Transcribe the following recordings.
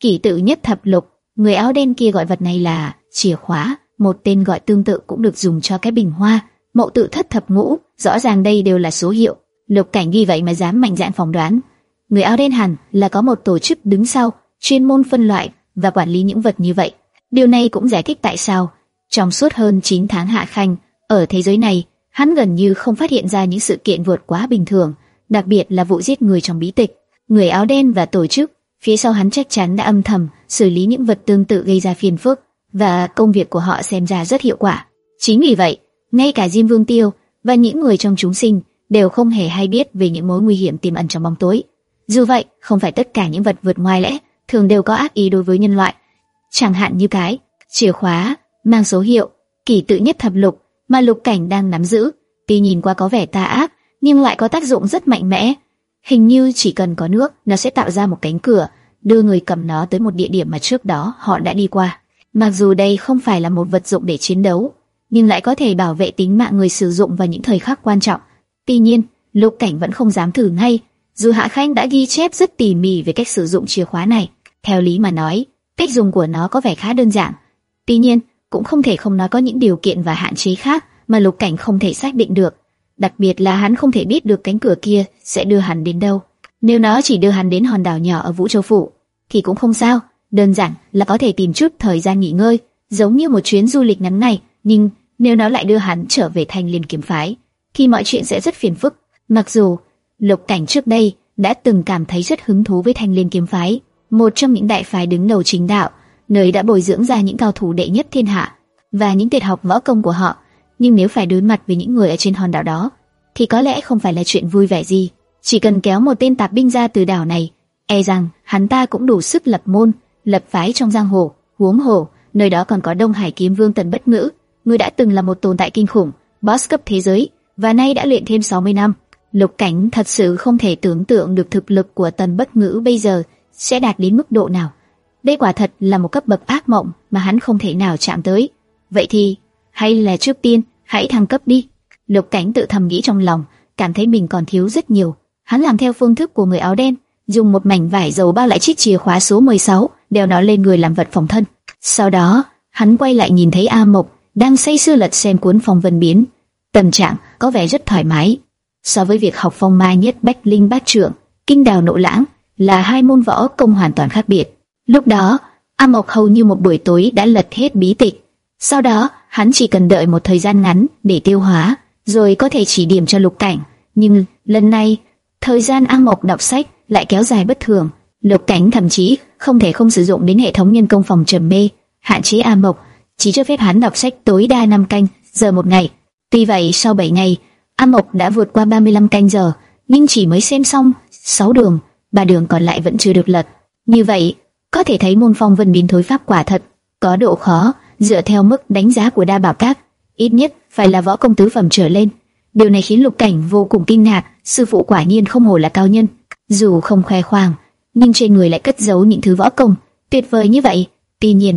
Kỷ tự nhất thập lục, người áo đen kia gọi vật này là chìa khóa, một tên gọi tương tự cũng được dùng cho cái bình hoa. Mậu tự thất thập ngũ, rõ ràng đây đều là số hiệu. Lục cảnh ghi vậy mà dám mạnh dạn phỏng đoán. Người áo đen hẳn là có một tổ chức đứng sau, chuyên môn phân loại và quản lý những vật như vậy. Điều này cũng giải thích tại sao trong suốt hơn 9 tháng hạ khanh ở thế giới này, hắn gần như không phát hiện ra những sự kiện vượt quá bình thường, đặc biệt là vụ giết người trong bí tịch. Người áo đen và tổ chức phía sau hắn chắc chắn đã âm thầm xử lý những vật tương tự gây ra phiền phức và công việc của họ xem ra rất hiệu quả. Chính vì vậy, ngay cả Diêm Vương Tiêu và những người trong chúng sinh đều không hề hay biết về những mối nguy hiểm tiềm ẩn trong bóng tối. Dù vậy, không phải tất cả những vật vượt ngoài lẽ thường đều có ác ý đối với nhân loại. Chẳng hạn như cái chìa khóa mang số hiệu kỳ tự nhất thập lục mà lục cảnh đang nắm giữ, tuy nhìn qua có vẻ tà ác, nhưng lại có tác dụng rất mạnh mẽ. Hình như chỉ cần có nước, nó sẽ tạo ra một cánh cửa, đưa người cầm nó tới một địa điểm mà trước đó họ đã đi qua. Mặc dù đây không phải là một vật dụng để chiến đấu, nhưng lại có thể bảo vệ tính mạng người sử dụng vào những thời khắc quan trọng. Tuy nhiên, Lục Cảnh vẫn không dám thử ngay, dù Hạ Khanh đã ghi chép rất tỉ mỉ về cách sử dụng chìa khóa này. Theo lý mà nói, cách dùng của nó có vẻ khá đơn giản. Tuy nhiên, cũng không thể không nói có những điều kiện và hạn chế khác mà Lục Cảnh không thể xác định được. Đặc biệt là hắn không thể biết được cánh cửa kia sẽ đưa hắn đến đâu. Nếu nó chỉ đưa hắn đến hòn đảo nhỏ ở Vũ Châu Phủ, thì cũng không sao, đơn giản là có thể tìm chút thời gian nghỉ ngơi, giống như một chuyến du lịch ngắn ngày. Nhưng nếu nó lại đưa hắn trở về thành Liên Kiếm Phái, thì mọi chuyện sẽ rất phiền phức. Mặc dù Lục Cảnh trước đây đã từng cảm thấy rất hứng thú với Thanh Liên Kiếm Phái, một trong những đại phái đứng đầu chính đạo, nơi đã bồi dưỡng ra những cao thủ đệ nhất thiên hạ và những tuyệt học võ công của họ. Nhưng nếu phải đối mặt với những người ở trên hòn đảo đó, thì có lẽ không phải là chuyện vui vẻ gì. Chỉ cần kéo một tên tạp binh ra từ đảo này, e rằng hắn ta cũng đủ sức lập môn, lập phái trong giang hồ. Huống hồ, nơi đó còn có Đông Hải Kiếm Vương Tần Bất Ngữ, người đã từng là một tồn tại kinh khủng, boss cấp thế giới, và nay đã luyện thêm 60 năm. Lục Cảnh thật sự không thể tưởng tượng được thực lực của Tần Bất Ngữ bây giờ sẽ đạt đến mức độ nào. Đây quả thật là một cấp bậc ác mộng mà hắn không thể nào chạm tới. Vậy thì, hay là trước tiên, hãy thăng cấp đi. Lục Cảnh tự thầm nghĩ trong lòng, cảm thấy mình còn thiếu rất nhiều. Hắn làm theo phương thức của người áo đen, dùng một mảnh vải dầu bao lại chiếc chìa khóa số 16, đeo nó lên người làm vật phòng thân. Sau đó, hắn quay lại nhìn thấy A Mộc đang say sưa lật xem cuốn phong vân biến. Tâm trạng có vẻ rất thoải mái. So với việc học phong mai nhất bách linh bát trưởng, kinh đào nộ lãng là hai môn võ công hoàn toàn khác biệt. Lúc đó, A Mộc hầu như một buổi tối đã lật hết bí tịch. Sau đó, hắn chỉ cần đợi một thời gian ngắn để tiêu hóa, rồi có thể chỉ điểm cho lục cảnh. Nhưng lần này, thời gian A Mộc đọc sách lại kéo dài bất thường. Lục cảnh thậm chí không thể không sử dụng đến hệ thống nhân công phòng trầm mê, hạn chế A Mộc, chỉ cho phép hắn đọc sách tối đa 5 canh giờ một ngày. Tuy vậy, sau 7 ngày, A Mộc đã vượt qua 35 canh giờ, nhưng chỉ mới xem xong 6 đường, ba đường còn lại vẫn chưa được lật. Như vậy, có thể thấy môn phong vân biến thối pháp quả thật có độ khó, dựa theo mức đánh giá của đa bảo các, ít nhất phải là võ công tứ phẩm trở lên. Điều này khiến Lục Cảnh vô cùng kinh ngạc, sư phụ quả nhiên không hổ là cao nhân, dù không khoe khoang, nhưng trên người lại cất giấu những thứ võ công tuyệt vời như vậy. Tuy nhiên,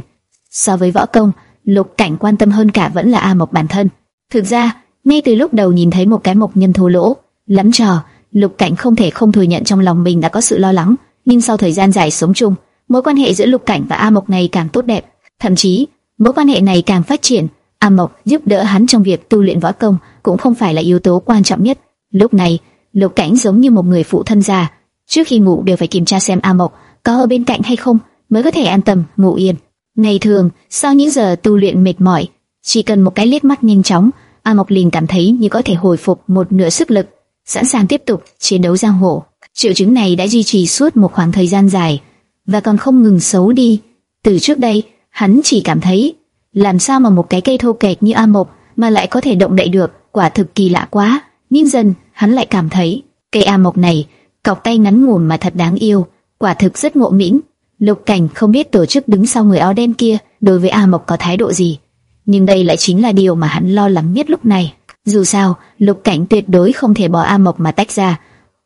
so với võ công, Lục Cảnh quan tâm hơn cả vẫn là A Mộc bản thân. Thực ra, ngay từ lúc đầu nhìn thấy một cái mộc nhân thô lỗ, lắm trò, Lục Cảnh không thể không thừa nhận trong lòng mình đã có sự lo lắng, nhưng sau thời gian dài sống chung, mối quan hệ giữa Lục Cảnh và A Mộc ngày càng tốt đẹp, thậm chí mối quan hệ này càng phát triển. A Mộc giúp đỡ hắn trong việc tu luyện võ công cũng không phải là yếu tố quan trọng nhất. Lúc này, Lục Cảnh giống như một người phụ thân già, trước khi ngủ đều phải kiểm tra xem A Mộc có ở bên cạnh hay không mới có thể an tâm ngủ yên. Ngày thường, sau những giờ tu luyện mệt mỏi, chỉ cần một cái liếc mắt nhanh chóng, A Mộc liền cảm thấy như có thể hồi phục một nửa sức lực, sẵn sàng tiếp tục chiến đấu giang hồ. Triệu chứng này đã duy trì suốt một khoảng thời gian dài và còn không ngừng xấu đi. Từ trước đây, hắn chỉ cảm thấy làm sao mà một cái cây thô kệch như A Mộc mà lại có thể động đậy được, quả thực kỳ lạ quá. Nhưng dần, hắn lại cảm thấy cây A Mộc này, cọc tay ngắn ngủn mà thật đáng yêu, quả thực rất ngộ nghĩnh. Lục Cảnh không biết tổ chức đứng sau người áo đen kia đối với A Mộc có thái độ gì, nhưng đây lại chính là điều mà hắn lo lắng nhất lúc này. Dù sao, Lục Cảnh tuyệt đối không thể bỏ A Mộc mà tách ra.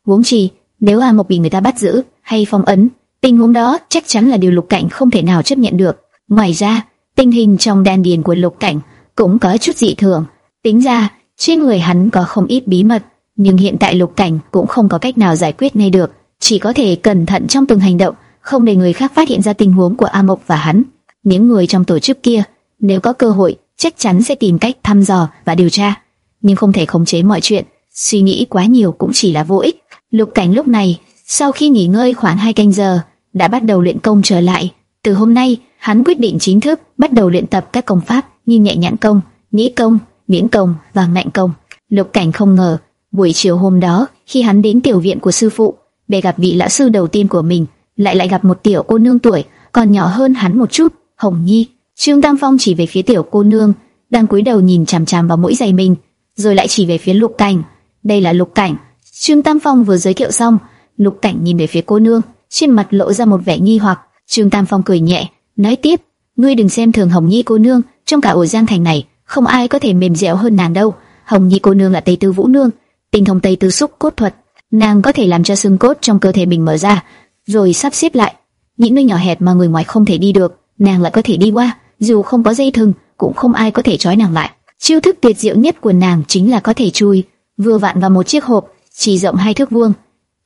Huống chi, nếu A Mộc bị người ta bắt giữ hay phong ấn, tình huống đó chắc chắn là điều Lục Cảnh không thể nào chấp nhận được. Ngoài ra, tình hình trong đan điền của Lục Cảnh cũng có chút dị thường. Tính ra, trên người hắn có không ít bí mật, nhưng hiện tại Lục Cảnh cũng không có cách nào giải quyết ngay được, chỉ có thể cẩn thận trong từng hành động, không để người khác phát hiện ra tình huống của A Mộc và hắn. Những người trong tổ chức kia, nếu có cơ hội, chắc chắn sẽ tìm cách thăm dò và điều tra, nhưng không thể khống chế mọi chuyện. Suy nghĩ quá nhiều cũng chỉ là vô ích. Lục Cảnh lúc này, sau khi nghỉ ngơi khoảng 2 canh giờ, đã bắt đầu luyện công trở lại. Từ hôm nay, hắn quyết định chính thức bắt đầu luyện tập các công pháp như nhẹ nhãn công, nhĩ công, miễn công và mạnh công. Lục Cảnh không ngờ, buổi chiều hôm đó, khi hắn đến tiểu viện của sư phụ, để gặp vị lão sư đầu tiên của mình, lại lại gặp một tiểu cô nương tuổi còn nhỏ hơn hắn một chút, Hồng Nhi. Trương Tam Phong chỉ về phía tiểu cô nương, đang cúi đầu nhìn chằm chằm vào mũi giày mình, rồi lại chỉ về phía Lục Cảnh. Đây là Lục Cảnh. Trương Tam Phong vừa giới thiệu xong, Lục Cảnh nhìn về phía cô nương, trên mặt lộ ra một vẻ nghi hoặc. Trương Tam Phong cười nhẹ, nói tiếp: "Ngươi đừng xem thường Hồng Nhi cô nương, trong cả ổ Giang thành này, không ai có thể mềm dẻo hơn nàng đâu. Hồng Nhi cô nương là Tây Tư Vũ nương, tinh thông Tây Tư xúc cốt thuật, nàng có thể làm cho xương cốt trong cơ thể mình mở ra, rồi sắp xếp lại. Những nơi nhỏ hẹp mà người ngoài không thể đi được, nàng lại có thể đi qua, dù không có dây thừng, cũng không ai có thể trói nàng lại. Chiêu thức tuyệt diệu nhất của nàng chính là có thể chui vừa vặn vào một chiếc hộp chỉ rộng hai thước vuông.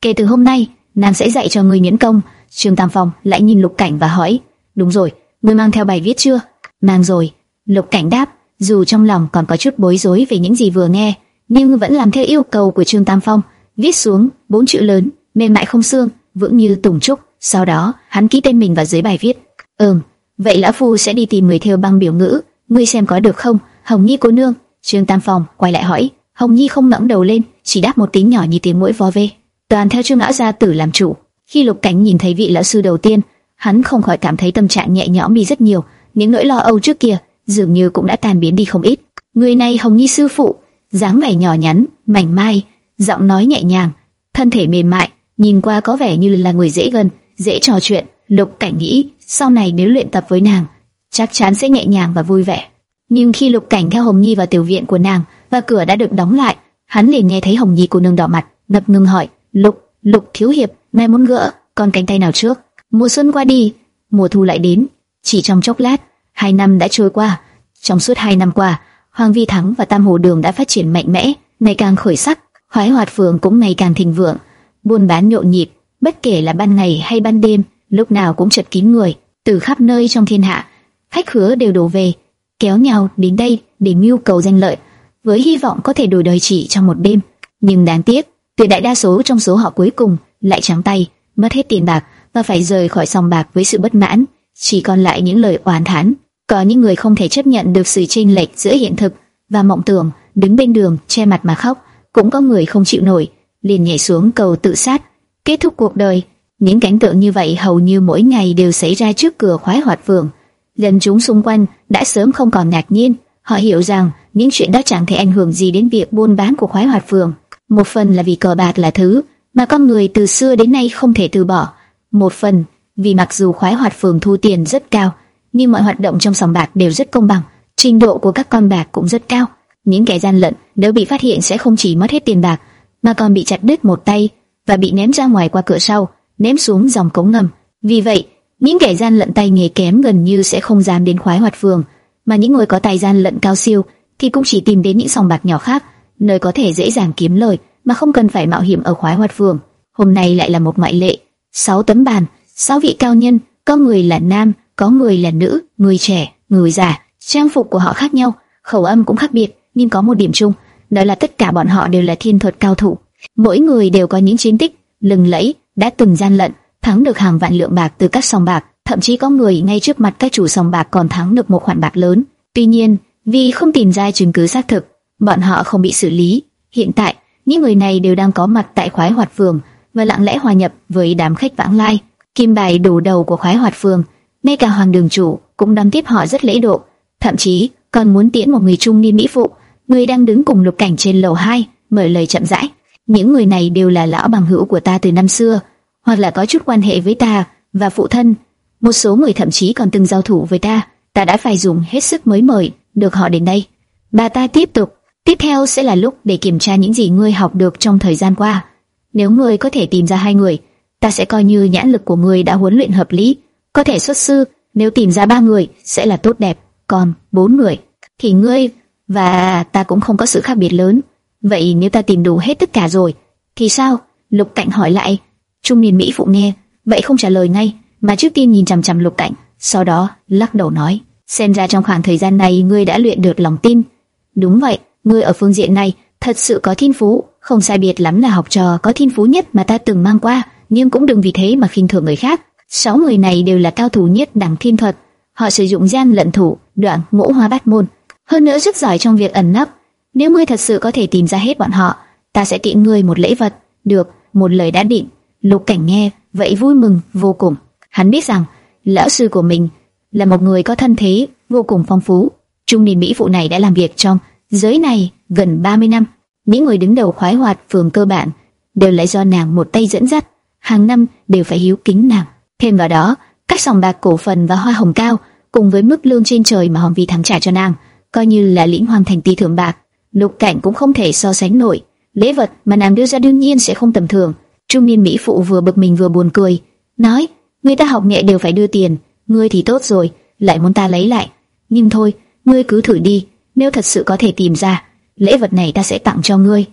Kể từ hôm nay, nàng sẽ dạy cho người miễn công. Trương Tam Phong lại nhìn Lục Cảnh và hỏi: "Đúng rồi, ngươi mang theo bài viết chưa?" "Mang rồi." Lục Cảnh đáp, dù trong lòng còn có chút bối rối về những gì vừa nghe, nhưng vẫn làm theo yêu cầu của Trương Tam Phong, viết xuống bốn chữ lớn, mềm mại không xương, vững như tùng trúc. Sau đó, hắn ký tên mình vào dưới bài viết. "Ừm, vậy lão phu sẽ đi tìm người theo băng biểu ngữ, ngươi xem có được không?" Hồng Nhi cô nương. Trương Tam Phong quay lại hỏi. Hồng Nhi không ngẩng đầu lên, chỉ đáp một tiếng nhỏ như tiếng mũi vó ve Toàn theo Trương lão gia tử làm chủ. Khi Lục Cảnh nhìn thấy vị lão sư đầu tiên, hắn không khỏi cảm thấy tâm trạng nhẹ nhõm đi rất nhiều. Những nỗi lo âu trước kia dường như cũng đã tan biến đi không ít. Người này Hồng Nhi sư phụ, dáng vẻ nhỏ nhắn, mảnh mai, giọng nói nhẹ nhàng, thân thể mềm mại, nhìn qua có vẻ như là người dễ gần, dễ trò chuyện. Lục Cảnh nghĩ, sau này nếu luyện tập với nàng, chắc chắn sẽ nhẹ nhàng và vui vẻ. Nhưng khi Lục Cảnh theo Hồng Nhi vào tiểu viện của nàng và cửa đã được đóng lại, hắn liền nghe thấy Hồng Nhi cô nương đỏ mặt, ngập ngừng hỏi: "Lục, Lục thiếu hiệp, ngài muốn gỡ con cánh tay nào trước?" Mùa xuân qua đi, mùa thu lại đến, chỉ trong chốc lát, hai năm đã trôi qua. Trong suốt hai năm qua, Hoàng Vi Thắng và Tam Hồ Đường đã phát triển mạnh mẽ, ngày càng khởi sắc, Hoái hoạt phường cũng ngày càng thịnh vượng, buôn bán nhộn nhịp, bất kể là ban ngày hay ban đêm, lúc nào cũng chật kín người, từ khắp nơi trong thiên hạ, khách khứa đều đổ về kéo nhau đến đây để mưu cầu danh lợi, với hy vọng có thể đổi đời chỉ trong một đêm. Nhưng đáng tiếc, tuyệt đại đa số trong số họ cuối cùng lại trắng tay, mất hết tiền bạc và phải rời khỏi sòng bạc với sự bất mãn, chỉ còn lại những lời oán thán. Có những người không thể chấp nhận được sự chênh lệch giữa hiện thực và mộng tưởng, đứng bên đường che mặt mà khóc, cũng có người không chịu nổi, liền nhảy xuống cầu tự sát, kết thúc cuộc đời. Những cảnh tượng như vậy hầu như mỗi ngày đều xảy ra trước cửa khoái hoạt vườn. dân chúng xung quanh đã sớm không còn ngạc nhiên, họ hiểu rằng những chuyện đó chẳng thể ảnh hưởng gì đến việc buôn bán của khoái hoạt vườn. Một phần là vì cờ bạc là thứ mà con người từ xưa đến nay không thể từ bỏ. Một phần vì mặc dù khoái hoạt phường thu tiền rất cao, nhưng mọi hoạt động trong sòng bạc đều rất công bằng, trình độ của các con bạc cũng rất cao. Những kẻ gian lận nếu bị phát hiện sẽ không chỉ mất hết tiền bạc, mà còn bị chặt đứt một tay và bị ném ra ngoài qua cửa sau, ném xuống dòng cống ngầm. Vì vậy, những kẻ gian lận tay nghề kém gần như sẽ không dám đến khoái hoạt phường, mà những người có tài gian lận cao siêu thì cũng chỉ tìm đến những sòng bạc nhỏ khác, nơi có thể dễ dàng kiếm lời mà không cần phải mạo hiểm ở khoái hoạt phường. Hôm nay lại là một ngoại lệ, sáu tấm bàn, sáu vị cao nhân, có người là nam, có người là nữ, người trẻ, người già, trang phục của họ khác nhau, khẩu âm cũng khác biệt, nhưng có một điểm chung, đó là tất cả bọn họ đều là thiên thuật cao thủ. Mỗi người đều có những chiến tích lừng lẫy, đã từng gian lận, thắng được hàng vạn lượng bạc từ các sòng bạc, thậm chí có người ngay trước mặt các chủ sòng bạc còn thắng được một khoản bạc lớn. Tuy nhiên, vì không tìm ra chứng cứ xác thực, bọn họ không bị xử lý. Hiện tại, những người này đều đang có mặt tại khoái hoạt phường và lặng lẽ hòa nhập với đám khách vãng lai. Kim bài đủ đầu của khoái hoạt phường, ngay cả hoàng đường chủ cũng đón tiếp họ rất lễ độ, thậm chí còn muốn tiễn một người trung niên mỹ phụ, người đang đứng cùng lục cảnh trên lầu 2, mở lời chậm rãi. Những người này đều là lão bằng hữu của ta từ năm xưa, hoặc là có chút quan hệ với ta và phụ thân. Một số người thậm chí còn từng giao thủ với ta, ta đã phải dùng hết sức mới mời được họ đến đây. Bà ta tiếp tục, tiếp theo sẽ là lúc để kiểm tra những gì ngươi học được trong thời gian qua. Nếu ngươi có thể tìm ra hai người, ta sẽ coi như nhãn lực của ngươi đã huấn luyện hợp lý, có thể xuất sư. Nếu tìm ra ba người sẽ là tốt đẹp, còn bốn người thì ngươi và ta cũng không có sự khác biệt lớn. Vậy nếu ta tìm đủ hết tất cả rồi, thì sao? Lục Cảnh hỏi lại. Trung niên Mỹ phụ nghe, vậy không trả lời ngay, mà trước tiên nhìn chằm chằm Lục Cảnh, sau đó lắc đầu nói: xem ra trong khoảng thời gian này ngươi đã luyện được lòng tin. Đúng vậy, ngươi ở phương diện này thật sự có thiên phú, không sai biệt lắm là học trò có thiên phú nhất mà ta từng mang qua, nhưng cũng đừng vì thế mà khinh thường người khác. Sáu người này đều là cao thủ nhất đẳng thiên thuật, họ sử dụng gian lận thủ, đoạn ngũ hoa bát môn, hơn nữa rất giỏi trong việc ẩn nấp. Nếu ngươi thật sự có thể tìm ra hết bọn họ, ta sẽ tiện ngươi một lễ vật. Được, một lời đã định. Lục Cảnh nghe vậy vui mừng vô cùng. Hắn biết rằng lão sư của mình là một người có thân thế vô cùng phong phú. Trung niên mỹ phụ này đã làm việc trong giới này gần 30 năm. Những người đứng đầu khoái hoạt phường cơ bản đều lại do nàng một tay dẫn dắt, hàng năm đều phải hiếu kính nàng. Thêm vào đó, các sòng bạc cổ phần và hoa hồng cao cùng với mức lương trên trời mà Hoàng Vi thắng trả cho nàng, coi như là lĩnh hoàng thành ti thưởng bạc, lục cảnh cũng không thể so sánh nổi. Lễ vật mà nàng đưa ra đương nhiên sẽ không tầm thường. Trung niên mỹ phụ vừa bực mình vừa buồn cười, nói: người ta học nghệ đều phải đưa tiền, ngươi thì tốt rồi, lại muốn ta lấy lại. Nhưng thôi, ngươi cứ thử đi, nếu thật sự có thể tìm ra, lễ vật này ta sẽ tặng cho ngươi.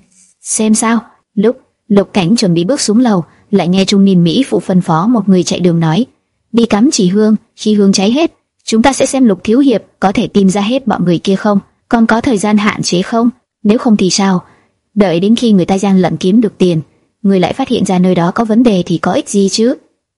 Xem sao? Lúc Lục Cảnh chuẩn bị bước xuống lầu, lại nghe trung niên mỹ phụ phân phó một người chạy đường nói: đi cắm chỉ hương, khi hương cháy hết, chúng ta sẽ xem Lục thiếu hiệp có thể tìm ra hết bọn người kia không, còn có thời gian hạn chế không? Nếu không thì sao? Đợi đến khi người ta gian lận kiếm được tiền, người lại phát hiện ra nơi đó có vấn đề thì có ích gì chứ?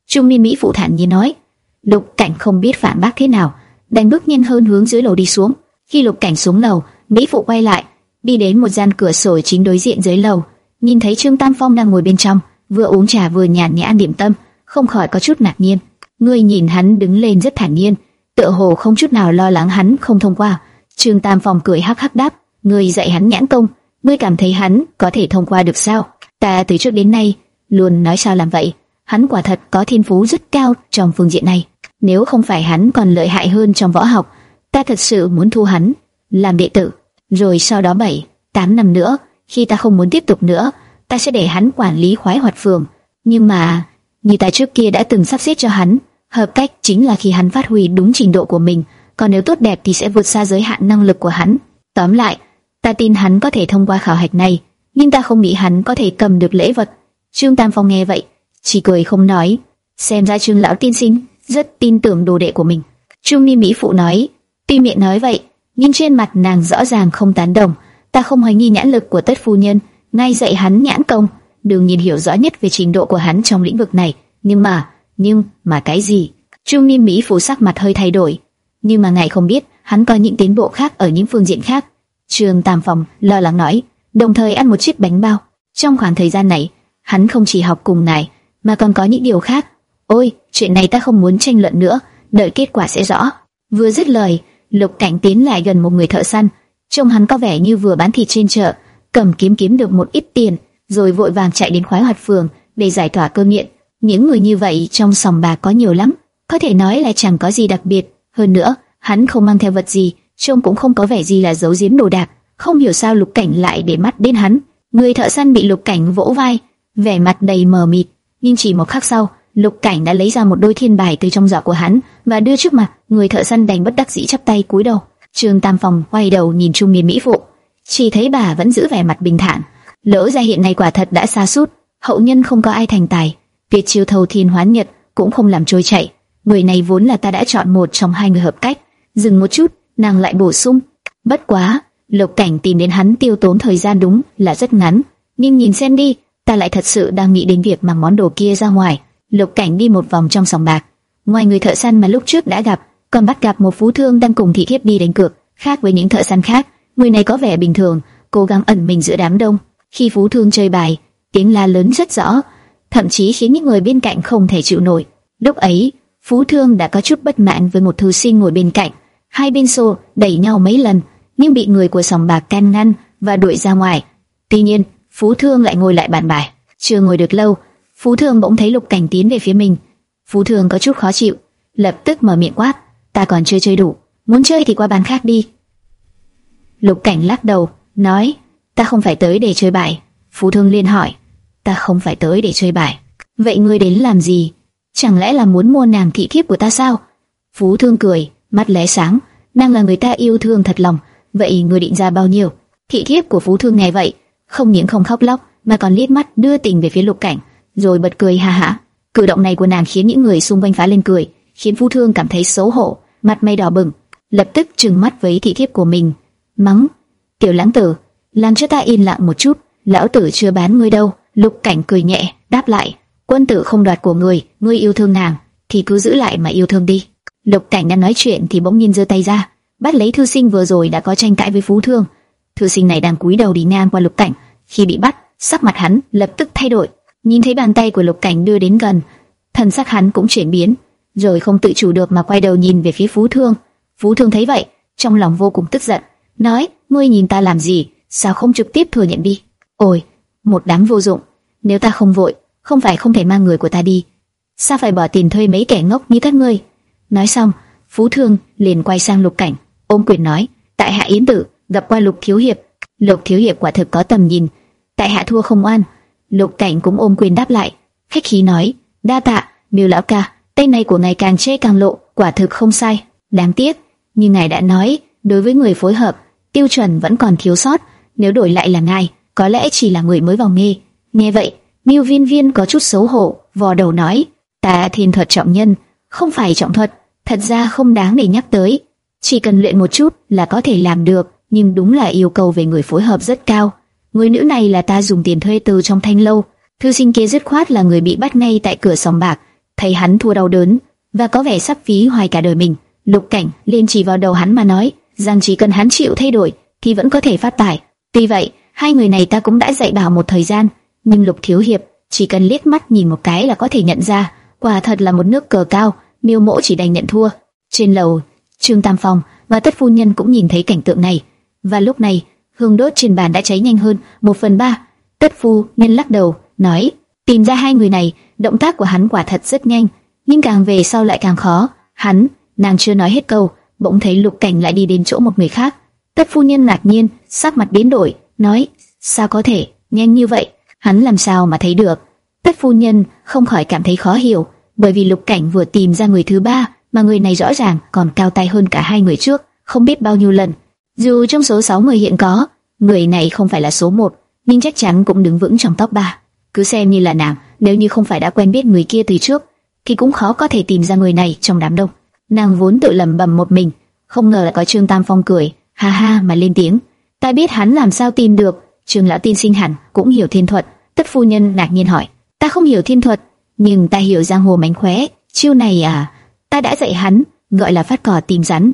Trung niên mỹ phụ thản nhiên nói. Lục Cảnh không biết phản bác thế nào, đành bước nhanh hơn hướng dưới lầu đi xuống. Khi Lục Cảnh xuống lầu, mỹ phụ quay lại, đi đến một gian cửa sổ chính đối diện dưới lầu, nhìn thấy Trương Tam Phong đang ngồi bên trong, vừa uống trà vừa nhàn nhã điểm tâm, không khỏi có chút ngạc nhiên. Người nhìn hắn đứng lên rất thản nhiên, tựa hồ không chút nào lo lắng hắn không thông qua. Trương Tam Phong cười hắc hắc đáp, người dạy hắn nhãn công, ngươi cảm thấy hắn có thể thông qua được sao? Ta từ trước đến nay luôn nói sao làm vậy. Hắn quả thật có thiên phú rất cao trong phương diện này. Nếu không phải hắn còn lợi hại hơn trong võ học, ta thật sự muốn thu hắn làm đệ tử. Rồi sau đó bảy, tám năm nữa, khi ta không muốn tiếp tục nữa, ta sẽ để hắn quản lý khoái hoạt phường. Nhưng mà, như ta trước kia đã từng sắp xếp cho hắn, hợp cách chính là khi hắn phát huy đúng trình độ của mình, còn nếu tốt đẹp thì sẽ vượt xa giới hạn năng lực của hắn. Tóm lại, ta tin hắn có thể thông qua khảo hạch này, nhưng ta không nghĩ hắn có thể cầm được lễ vật. Trương Tam Phong nghe vậy, chỉ cười không nói. Xem ra Trương lão tiên sinh rất tin tưởng đồ đệ của mình. trương Ni Mỹ phụ nói, tuy miệng nói vậy, nhưng trên mặt nàng rõ ràng không tán đồng. Ta không hoài nghi nhãn lực của tất phu nhân, ngay dạy hắn nhãn công, đường nhìn hiểu rõ nhất về trình độ của hắn trong lĩnh vực này. Nhưng mà, nhưng mà cái gì? Trung niên Mỹ phủ sắc mặt hơi thay đổi, nhưng mà ngài không biết, hắn có những tiến bộ khác ở những phương diện khác. Trường Tam Phòng lo lắng nói, đồng thời ăn một chiếc bánh bao. Trong khoảng thời gian này, hắn không chỉ học cùng ngài, mà còn có những điều khác. Ôi, chuyện này ta không muốn tranh luận nữa, đợi kết quả sẽ rõ. Vừa dứt lời, Lục Cảnh tiến lại gần một người thợ săn, trông hắn có vẻ như vừa bán thịt trên chợ, cầm kiếm kiếm được một ít tiền, rồi vội vàng chạy đến khoái hoạt phường để giải tỏa cơ nghiện. Những người như vậy trong sòng bạc có nhiều lắm, có thể nói là chẳng có gì đặc biệt. Hơn nữa, hắn không mang theo vật gì, trông cũng không có vẻ gì là giấu giếm đồ đạc. Không hiểu sao Lục Cảnh lại để mắt đến hắn. Người thợ săn bị Lục Cảnh vỗ vai, vẻ mặt đầy mờ mịt, nhưng chỉ một khắc sau, Lục Cảnh đã lấy ra một đôi thiên bài từ trong giỏ của hắn và đưa trước mặt. Người thợ săn đành bất đắc dĩ chắp tay cúi đầu. Trương Tam phòng quay đầu nhìn Trung Niên Mỹ phụ, chỉ thấy bà vẫn giữ vẻ mặt bình thản. Lỡ gia hiện nay quả thật đã xa sút hậu nhân không có ai thành tài, việc chiêu thầu thiên hoán nhật cũng không làm trôi chảy. Người này vốn là ta đã chọn một trong hai người hợp cách. Dừng một chút, nàng lại bổ sung, bất quá, Lục Cảnh tìm đến hắn tiêu tốn thời gian đúng là rất ngắn, nhưng nhìn xem đi, ta lại thật sự đang nghĩ đến việc mang món đồ kia ra ngoài. Lục Cảnh đi một vòng trong sòng bạc, ngoài người thợ săn mà lúc trước đã gặp, còn bắt gặp một phú thương đang cùng thị thiếp đi đánh cược. Khác với những thợ săn khác, người này có vẻ bình thường, cố gắng ẩn mình giữa đám đông. Khi phú thương chơi bài, tiếng la lớn rất rõ, thậm chí khiến những người bên cạnh không thể chịu nổi. Lúc ấy, phú thương đã có chút bất mãn với một thư sinh ngồi bên cạnh. Hai bên xô đẩy nhau mấy lần, nhưng bị người của sòng bạc can ngăn và đuổi ra ngoài. Tuy nhiên, phú thương lại ngồi lại bàn bài. Chưa ngồi được lâu, phú thương bỗng thấy lục cảnh tiến về phía mình. Phú thương có chút khó chịu, lập tức mở miệng quát: "Ta còn chưa chơi đủ, muốn chơi thì qua bàn khác đi." Lục cảnh lắc đầu, nói: "Ta không phải tới để chơi bài." Phú thương liên hỏi: "Ta không phải tới để chơi bài, vậy ngươi đến làm gì? Chẳng lẽ là muốn mua nàng thị thiếp của ta sao?" Phú thương cười, mắt lóe sáng, nàng là người ta yêu thương thật lòng, vậy ngươi định ra bao nhiêu? Thị thiếp của Phú thương nghe vậy, không những không khóc lóc, mà còn liếc mắt đưa tình về phía Lục Cảnh, rồi bật cười ha hả. Cử động này của nàng khiến những người xung quanh phá lên cười, khiến Phú Thương cảm thấy xấu hổ, mặt mày đỏ bừng, lập tức trừng mắt với thị thiếp của mình, mắng: "Tiểu lãng tử, làm cho ta yên lặng một chút, lão tử chưa bán ngươi đâu." Lục Cảnh cười nhẹ, đáp lại: "Quân tử không đoạt của người, ngươi yêu thương nàng thì cứ giữ lại mà yêu thương đi." Lục Cảnh đang nói chuyện thì bỗng nhiên giơ tay ra, bắt lấy thư sinh vừa rồi đã có tranh cãi với Phú Thương. Thư sinh này đang cúi đầu đi ngang qua Lục Cảnh, khi bị bắt, sắc mặt hắn lập tức thay đổi, nhìn thấy bàn tay của Lục Cảnh đưa đến gần, thần sắc hắn cũng chuyển biến, rồi không tự chủ được mà quay đầu nhìn về phía Phú Thương. Phú Thương thấy vậy, trong lòng vô cùng tức giận, nói: "Ngươi nhìn ta làm gì? Sao không trực tiếp thừa nhận đi?" "Ôi, một đám vô dụng, nếu ta không vội, không phải không thể mang người của ta đi, sao phải bỏ tiền thuê mấy kẻ ngốc như các ngươi?" Nói xong, Phú Thương liền quay sang Lục Cảnh, ôm quyền nói: "Tại hạ Yến Tử, gặp qua Lục thiếu hiệp." Lục thiếu hiệp quả thực có tầm nhìn, tại hạ thua không oan. Lục Cảnh cũng ôm quyền đáp lại, khách khí nói: "Đa tạ, Miêu lão ca, tên này của ngài càng chê càng lộ, quả thực không sai. Đáng tiếc, như ngài đã nói, đối với người phối hợp, tiêu chuẩn vẫn còn thiếu sót. Nếu đổi lại là ngài, có lẽ chỉ là người mới vào nghề." Nghe vậy, Miêu Viên Viên có chút xấu hổ, vò đầu nói: "Ta thiên thuật trọng nhân, không phải trọng thuật, thật ra không đáng để nhắc tới, chỉ cần luyện một chút là có thể làm được." nhưng đúng là yêu cầu về người phối hợp rất cao. Người nữ này là ta dùng tiền thuê từ trong thanh lâu, thư sinh kia dứt khoát là người bị bắt ngay tại cửa sòng bạc, thấy hắn thua đau đớn và có vẻ sắp phí hoài cả đời mình. Lục Cảnh liền chỉ vào đầu hắn mà nói, rằng chỉ cần hắn chịu thay đổi thì vẫn có thể phát tài. Tuy vậy, hai người này ta cũng đã dạy bảo một thời gian, nhưng Lục thiếu hiệp chỉ cần liếc mắt nhìn một cái là có thể nhận ra, quả thật là một nước cờ cao, Miêu Mỗ chỉ đành nhận thua. Trên lầu, Trương Tam Phong và Tất phu nhân cũng nhìn thấy cảnh tượng này và lúc này hương đốt trên bàn đã cháy nhanh hơn một phần ba. Tất phu nhân lắc đầu nói, tìm ra hai người này, động tác của hắn quả thật rất nhanh, nhưng càng về sau lại càng khó. Hắn, nàng chưa nói hết câu, bỗng thấy lục cảnh lại đi đến chỗ một người khác. Tất phu nhân ngạc nhiên, sắc mặt biến đổi, nói, sao có thể, nhanh như vậy, hắn làm sao mà thấy được. Tất phu nhân không khỏi cảm thấy khó hiểu, bởi vì lục cảnh vừa tìm ra người thứ ba, mà người này rõ ràng còn cao tay hơn cả hai người trước, không biết bao nhiêu lần. Dù trong số 6 người hiện có, người này không phải là số 1, nhưng chắc chắn cũng đứng vững trong top 3. Cứ xem như là nàng, nếu như không phải đã quen biết người kia từ trước, thì cũng khó có thể tìm ra người này trong đám đông. Nàng vốn tự lẩm bẩm một mình, không ngờ lại có Trương Tam Phong cười, ha ha mà lên tiếng. Ta biết hắn làm sao tìm được, Trương lão tin sinh hẳn cũng hiểu thiên thuật. Tất phu nhân ngạc nhiên hỏi, ta không hiểu thiên thuật, nhưng ta hiểu giang hồ mánh khóe, chiêu này à, ta đã dạy hắn, gọi là phát cỏ tìm rắn.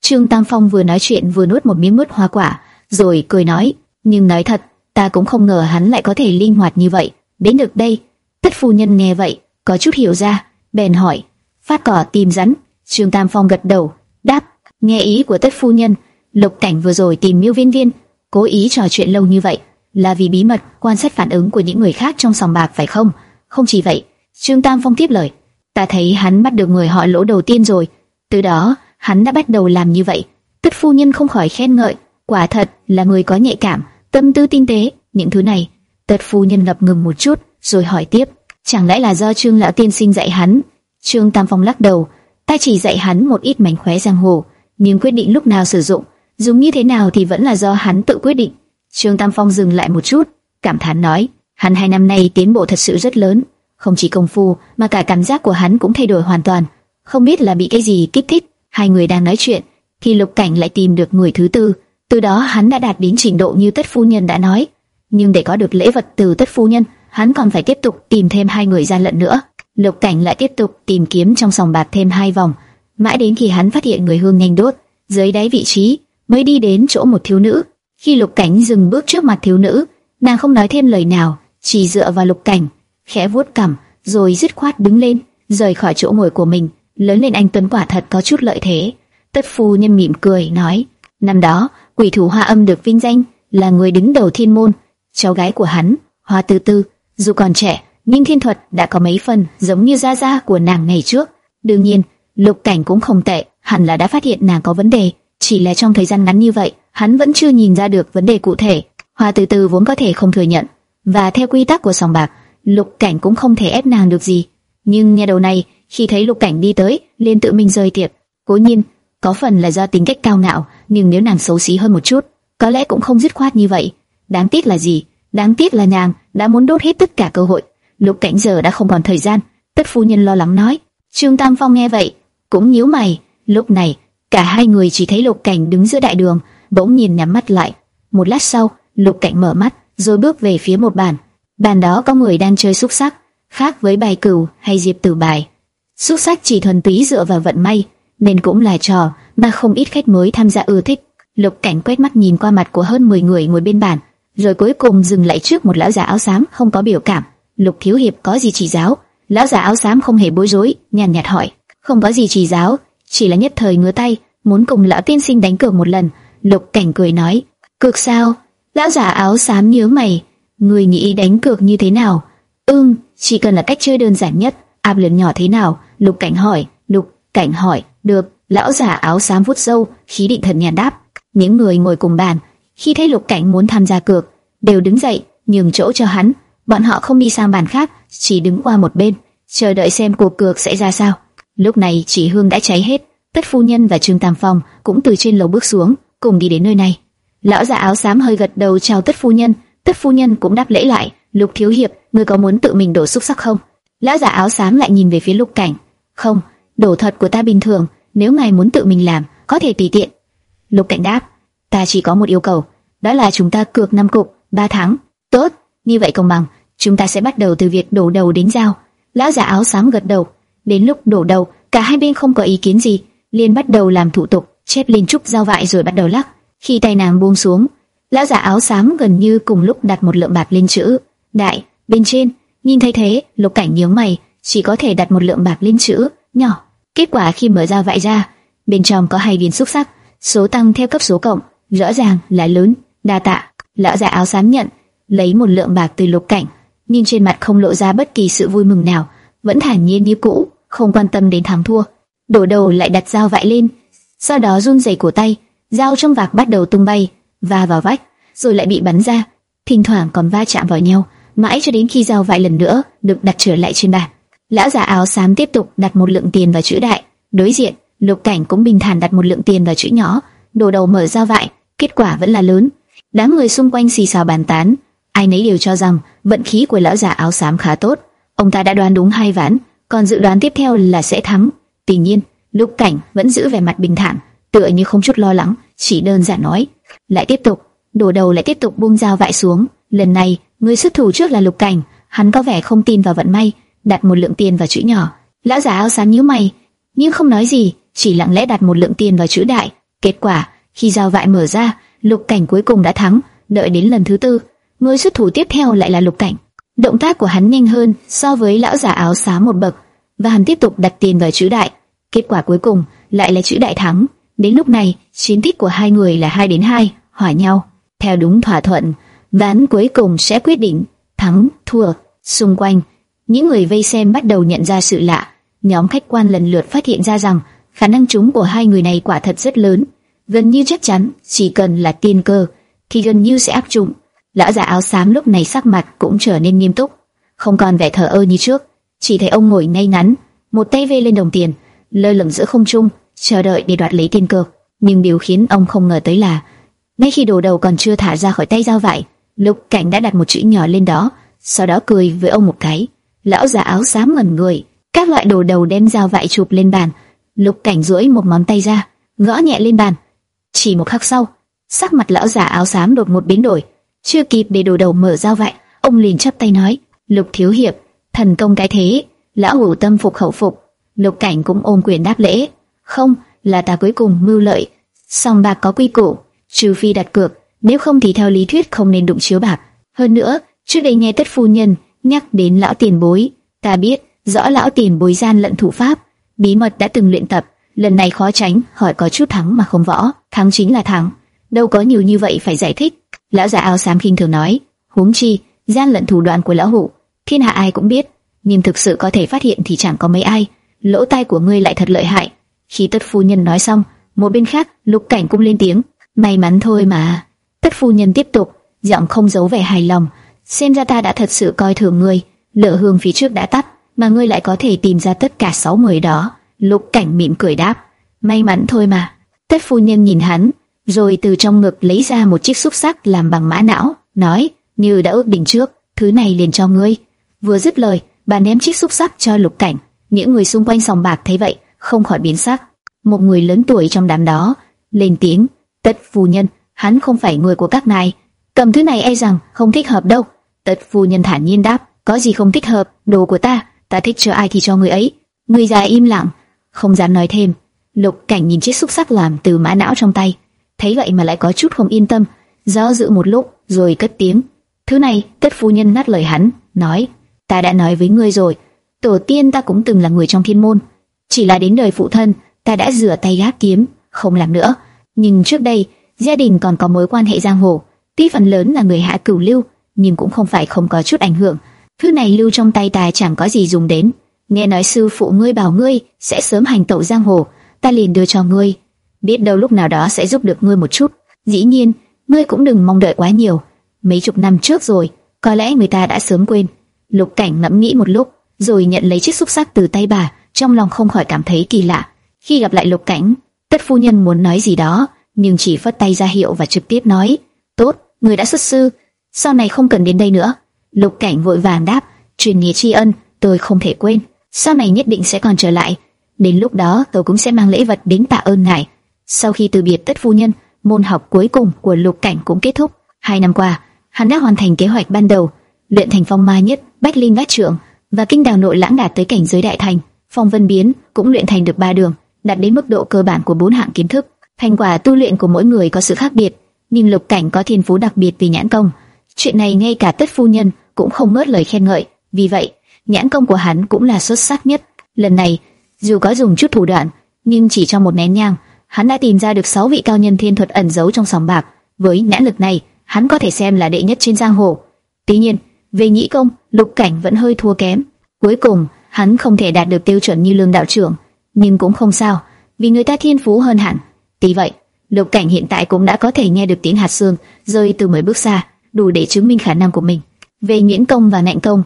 Trương Tam Phong vừa nói chuyện vừa nuốt một miếng mứt hoa quả, rồi cười nói, nhưng nói thật, ta cũng không ngờ hắn lại có thể linh hoạt như vậy. Đến được đây, tất phu nhân nghe vậy, có chút hiểu ra, bèn hỏi, phát cỏ tìm rắn. Trương Tam Phong gật đầu, đáp, nghe ý của tất phu nhân, lục cảnh vừa rồi tìm miêu viên viên, cố ý trò chuyện lâu như vậy, là vì bí mật quan sát phản ứng của những người khác trong sòng bạc phải không? Không chỉ vậy, Trương Tam Phong tiếp lời, ta thấy hắn bắt được người họ lỗ đầu tiên rồi, từ đó hắn đã bắt đầu làm như vậy. Tất phu nhân không khỏi khen ngợi, quả thật là người có nhạy cảm, tâm tư tinh tế, những thứ này. Tất phu nhân ngập ngừng một chút, rồi hỏi tiếp, chẳng lẽ là do Trương lão tiên sinh dạy hắn? Trương Tam Phong lắc đầu, ta chỉ dạy hắn một ít mánh khóe giang hồ, nhưng quyết định lúc nào sử dụng, dùng như thế nào thì vẫn là do hắn tự quyết định. Trương Tam Phong dừng lại một chút, cảm thán nói, hắn hai năm nay tiến bộ thật sự rất lớn, không chỉ công phu mà cả cảm giác của hắn cũng thay đổi hoàn toàn, không biết là bị cái gì kích thích. Hai người đang nói chuyện, thì Lục Cảnh lại tìm được người thứ tư, từ đó hắn đã đạt đến trình độ như Tất phu nhân đã nói. Nhưng để có được lễ vật từ Tất phu nhân, hắn còn phải tiếp tục tìm thêm hai người gian lận nữa. Lục Cảnh lại tiếp tục tìm kiếm trong sòng bạc thêm hai vòng, mãi đến khi hắn phát hiện người hương nhanh đốt dưới đáy vị trí, mới đi đến chỗ một thiếu nữ. Khi Lục Cảnh dừng bước trước mặt thiếu nữ, nàng không nói thêm lời nào, chỉ dựa vào Lục Cảnh, khẽ vuốt cằm, rồi dứt khoát đứng lên, rời khỏi chỗ ngồi của mình lớn lên anh Tuấn quả thật có chút lợi thế. Tất phu nhâm mỉm cười nói, năm đó quỷ thủ Hoa Âm được vinh danh là người đứng đầu thiên môn, cháu gái của hắn, Hoa Tư Tư, dù còn trẻ nhưng thiên thuật đã có mấy phần giống như gia gia của nàng ngày trước. đương nhiên, lục cảnh cũng không tệ, hẳn là đã phát hiện nàng có vấn đề, chỉ là trong thời gian ngắn như vậy, hắn vẫn chưa nhìn ra được vấn đề cụ thể. Hoa từ từ vốn có thể không thừa nhận, và theo quy tắc của sòng bạc, lục cảnh cũng không thể ép nàng được gì. Nhưng nhà đầu này khi thấy Lục Cảnh đi tới, liền tự mình rời tiệc. Cố nhiên, có phần là do tính cách cao ngạo, nhưng nếu nàng xấu xí hơn một chút, có lẽ cũng không dứt khoát như vậy. Đáng tiếc là gì? Đáng tiếc là nàng đã muốn đốt hết tất cả cơ hội. Lục Cảnh giờ đã không còn thời gian, Tất phu nhân lo lắng nói. Trương Tam Phong nghe vậy, cũng nhíu mày. Lúc này, cả hai người chỉ thấy Lục Cảnh đứng giữa đại đường, bỗng nhìn nhắm mắt lại. Một lát sau, Lục Cảnh mở mắt, rồi bước về phía một bàn. Bàn đó có người đang chơi xúc sắc, khác với bài cửu hay diệp tử bài. Xúc sắc chỉ thuần túy dựa vào vận may, nên cũng là trò mà không ít khách mới tham gia ưa thích. Lục Cảnh quét mắt nhìn qua mặt của hơn 10 người ngồi bên bàn, rồi cuối cùng dừng lại trước một lão già áo xám không có biểu cảm. Lục thiếu hiệp có gì chỉ giáo? Lão già áo xám không hề bối rối, nhàn nhạt hỏi. Không có gì chỉ giáo, chỉ là nhất thời ngứa tay, muốn cùng lão tiên sinh đánh cược một lần. Lục Cảnh cười nói, cược sao? Lão già áo xám nhớ mày, người nghĩ đánh cược như thế nào? Ừm, chỉ cần là cách chơi đơn giản nhất, áp lực nhỏ thế nào? Lục Cảnh hỏi. Lục Cảnh hỏi, được. Lão già áo xám vuốt râu, khí định thần nhàn đáp. Những người ngồi cùng bàn, khi thấy Lục Cảnh muốn tham gia cược, đều đứng dậy, nhường chỗ cho hắn. Bọn họ không đi sang bàn khác, chỉ đứng qua một bên, chờ đợi xem cuộc cược sẽ ra sao. Lúc này chỉ hương đã cháy hết, Tất phu nhân và Trương Tam Phong cũng từ trên lầu bước xuống, cùng đi đến nơi này. Lão già áo xám hơi gật đầu chào Tất phu nhân, Tất phu nhân cũng đáp lễ lại. Lục thiếu hiệp, ngươi có muốn tự mình đổ xúc sắc không? Lão già áo xám lại nhìn về phía Lục Cảnh. Không, đổ thật của ta bình thường, nếu ngài muốn tự mình làm, có thể tùy tiện. Lục Cảnh đáp, ta chỉ có một yêu cầu, đó là chúng ta cược năm cục, ba tháng. Tốt, như vậy công bằng, chúng ta sẽ bắt đầu từ việc đổ đầu đến dao. Lão giả áo xám gật đầu. Đến lúc đổ đầu, cả hai bên không có ý kiến gì, liền bắt đầu làm thủ tục, chép lên trúc dao vại rồi bắt đầu lắc. Khi tay nàng buông xuống, lão giả áo xám gần như cùng lúc đặt một lượng bạc lên chữ đại bên trên. Nhìn thấy thế, lục cảnh nhíu mày, chỉ có thể đặt một lượng bạc lên chữ nhỏ. Kết quả khi mở dao vại ra, bên trong có hai viên xúc sắc, số tăng theo cấp số cộng, rõ ràng là lớn. Đa tạ, lão giả áo xám nhận, lấy một lượng bạc từ lục cảnh, nhưng trên mặt không lộ ra bất kỳ sự vui mừng nào, vẫn thản nhiên như cũ, không quan tâm đến thắng thua. Đổ đầu lại đặt dao vại lên, sau đó run rẩy cổ tay, dao trong vạc bắt đầu tung bay, va vào vách, rồi lại bị bắn ra, thỉnh thoảng còn va chạm vào nhau, mãi cho đến khi dao vại lần nữa được đặt trở lại trên bàn. Lão già áo xám tiếp tục đặt một lượng tiền vào chữ đại, đối diện, Lục Cảnh cũng bình thản đặt một lượng tiền vào chữ nhỏ, đổ đầu mở dao vại, kết quả vẫn là lớn. Đám người xung quanh xì xào bàn tán, ai nấy đều cho rằng vận khí của lão già áo xám khá tốt. Ông ta đã đoán đúng hai ván, còn dự đoán tiếp theo là sẽ thắng. Tuy nhiên, Lục Cảnh vẫn giữ vẻ mặt bình thản, tựa như không chút lo lắng, chỉ đơn giản nói, lại tiếp tục, đổ đầu lại tiếp tục buông dao vại xuống. Lần này, người xuất thủ trước là Lục Cảnh, hắn có vẻ không tin vào vận may, đặt một lượng tiền vào chữ nhỏ. Lão già áo xám nhíu mày, nhưng không nói gì, chỉ lặng lẽ đặt một lượng tiền vào chữ đại. Kết quả, khi dao vại mở ra, Lục Cảnh cuối cùng đã thắng. Đợi đến lần thứ tư, người xuất thủ tiếp theo lại là Lục Cảnh. Động tác của hắn nhanh hơn so với lão già áo xám một bậc, và hắn tiếp tục đặt tiền vào chữ đại. Kết quả cuối cùng lại là chữ đại thắng. Đến lúc này, chiến tích của hai người là 2 đến 2, hòa nhau. Theo đúng thỏa thuận, ván cuối cùng sẽ quyết định thắng, thua. Xung quanh, những người vây xem bắt đầu nhận ra sự lạ. Nhóm khách quan lần lượt phát hiện ra rằng khả năng trúng của hai người này quả thật rất lớn, gần như chắc chắn, chỉ cần là tiên cơ thì gần như sẽ áp trúng. Lão già áo xám lúc này sắc mặt cũng trở nên nghiêm túc, không còn vẻ thờ ơ như trước, chỉ thấy ông ngồi ngay ngắn, một tay vê lên đồng tiền, lơ lửng giữa không trung, chờ đợi để đoạt lấy tiền cược. Nhưng điều khiến ông không ngờ tới là, ngay khi đồ đầu còn chưa thả ra khỏi tay dao vải, Lục Cảnh đã đặt một chữ nhỏ lên đó, sau đó cười với ông một cái. Lão già áo xám ngẩn người, các loại đồ đầu đem dao vải chụp lên bàn. Lục Cảnh duỗi một ngón tay ra, gõ nhẹ lên bàn. Chỉ một khắc sau, sắc mặt lão già áo xám đột một biến đổi. Chưa kịp để đồ đầu mở dao vậy, ông liền chắp tay nói: "Lục thiếu hiệp, thần công cái thế." Lão hủ tâm phục khẩu phục. Lục Cảnh cũng ôm quyền đáp lễ. "Không, là ta cuối cùng mưu lợi. Song bạc có quy củ, trừ phi đặt cược, nếu không thì theo lý thuyết không nên đụng chiếu bạc. Hơn nữa, trước đây nghe tất phu nhân nhắc đến lão tiền bối, ta biết rõ lão tiền bối gian lận thủ pháp, bí mật đã từng luyện tập, lần này khó tránh hỏi có chút thắng mà không võ, thắng chính là thắng, đâu có nhiều như vậy phải giải thích. Lão già áo xám khinh thường nói, huống chi gian lận thủ đoạn của lão hủ, thiên hạ ai cũng biết, nhưng thực sự có thể phát hiện thì chẳng có mấy ai. Lỗ tai của ngươi lại thật lợi hại. Khi tất phu nhân nói xong, một bên khác lục cảnh cũng lên tiếng, may mắn thôi mà. Tất phu nhân tiếp tục, giọng không giấu vẻ hài lòng, xem ra ta đã thật sự coi thường ngươi, lửa hương phía trước đã tắt, mà ngươi lại có thể tìm ra tất cả sáu người đó. Lục cảnh mỉm cười đáp, may mắn thôi mà. Tất phu nhân nhìn hắn, rồi từ trong ngực lấy ra một chiếc xúc sắc làm bằng mã não, nói, như đã ước định trước, thứ này liền cho ngươi. Vừa dứt lời, bà ném chiếc xúc sắc cho Lục Cảnh. Những người xung quanh sòng bạc thấy vậy, không khỏi biến sắc. Một người lớn tuổi trong đám đó lên tiếng, "Tất phu nhân, hắn không phải người của các ngài, cầm thứ này e rằng không thích hợp đâu." Tất phu nhân thản nhiên đáp, "Có gì không thích hợp, đồ của ta, ta thích cho ai thì cho người ấy." Người già im lặng, không dám nói thêm. Lục Cảnh nhìn chiếc xúc sắc làm từ mã não trong tay, thấy vậy mà lại có chút không yên tâm, do dự một lúc rồi cất tiếng. Thứ này, tất phu nhân ngắt lời hắn, nói, ta đã nói với ngươi rồi, tổ tiên ta cũng từng là người trong thiên môn, chỉ là đến đời phụ thân, ta đã rửa tay gác kiếm, không làm nữa. Nhưng trước đây, gia đình còn có mối quan hệ giang hồ, tuy phần lớn là người hạ cửu lưu, nhưng cũng không phải không có chút ảnh hưởng. Thứ này lưu trong tay ta chẳng có gì dùng đến. Nghe nói sư phụ ngươi bảo ngươi sẽ sớm hành tẩu giang hồ, ta liền đưa cho ngươi, biết đâu lúc nào đó sẽ giúp được ngươi một chút. Dĩ nhiên, ngươi cũng đừng mong đợi quá nhiều. Mấy chục năm trước rồi, có lẽ người ta đã sớm quên. Lục Cảnh ngẫm nghĩ một lúc, rồi nhận lấy chiếc xúc sắc từ tay bà, trong lòng không khỏi cảm thấy kỳ lạ. Khi gặp lại Lục Cảnh, Tất phu nhân muốn nói gì đó, nhưng chỉ phất tay ra hiệu và trực tiếp nói: "Tốt, người đã xuất sư, sau này không cần đến đây nữa." Lục Cảnh vội vàng đáp: "Truyền nghĩa tri ân, tôi không thể quên, sau này nhất định sẽ còn trở lại." Đến lúc đó tôi cũng sẽ mang lễ vật đến tạ ơn ngài. Sau khi từ biệt tất phu nhân, môn học cuối cùng của Lục Cảnh cũng kết thúc. Hai năm qua, hắn đã hoàn thành kế hoạch ban đầu, luyện thành phong ma nhất, bách linh bát trưởng và kinh đào nội lãng đạt tới cảnh giới đại thành. Phong vân biến cũng luyện thành được ba đường, đạt đến mức độ cơ bản của bốn hạng kiến thức. Thành quả tu luyện của mỗi người có sự khác biệt, nhưng Lục Cảnh có thiên phú đặc biệt vì nhãn công. Chuyện này ngay cả tất phu nhân cũng không ngớt lời khen ngợi. Vì vậy, nhãn công của hắn cũng là xuất sắc nhất. Lần này, dù có dùng chút thủ đoạn, nhưng chỉ trong một nén nhang, hắn đã tìm ra được 6 vị cao nhân thiên thuật ẩn giấu trong sòng bạc. Với nhãn lực này, hắn có thể xem là đệ nhất trên giang hồ. Tuy nhiên, về nhĩ công, Lục Cảnh vẫn hơi thua kém. Cuối cùng, hắn không thể đạt được tiêu chuẩn như Lương đạo trưởng, nhưng cũng không sao, vì người ta thiên phú hơn hẳn. Tuy vậy, Lục Cảnh hiện tại cũng đã có thể nghe được tiếng hạt xương rơi từ mấy bước xa, đủ để chứng minh khả năng của mình. Về nhuyễn công và nạnh công,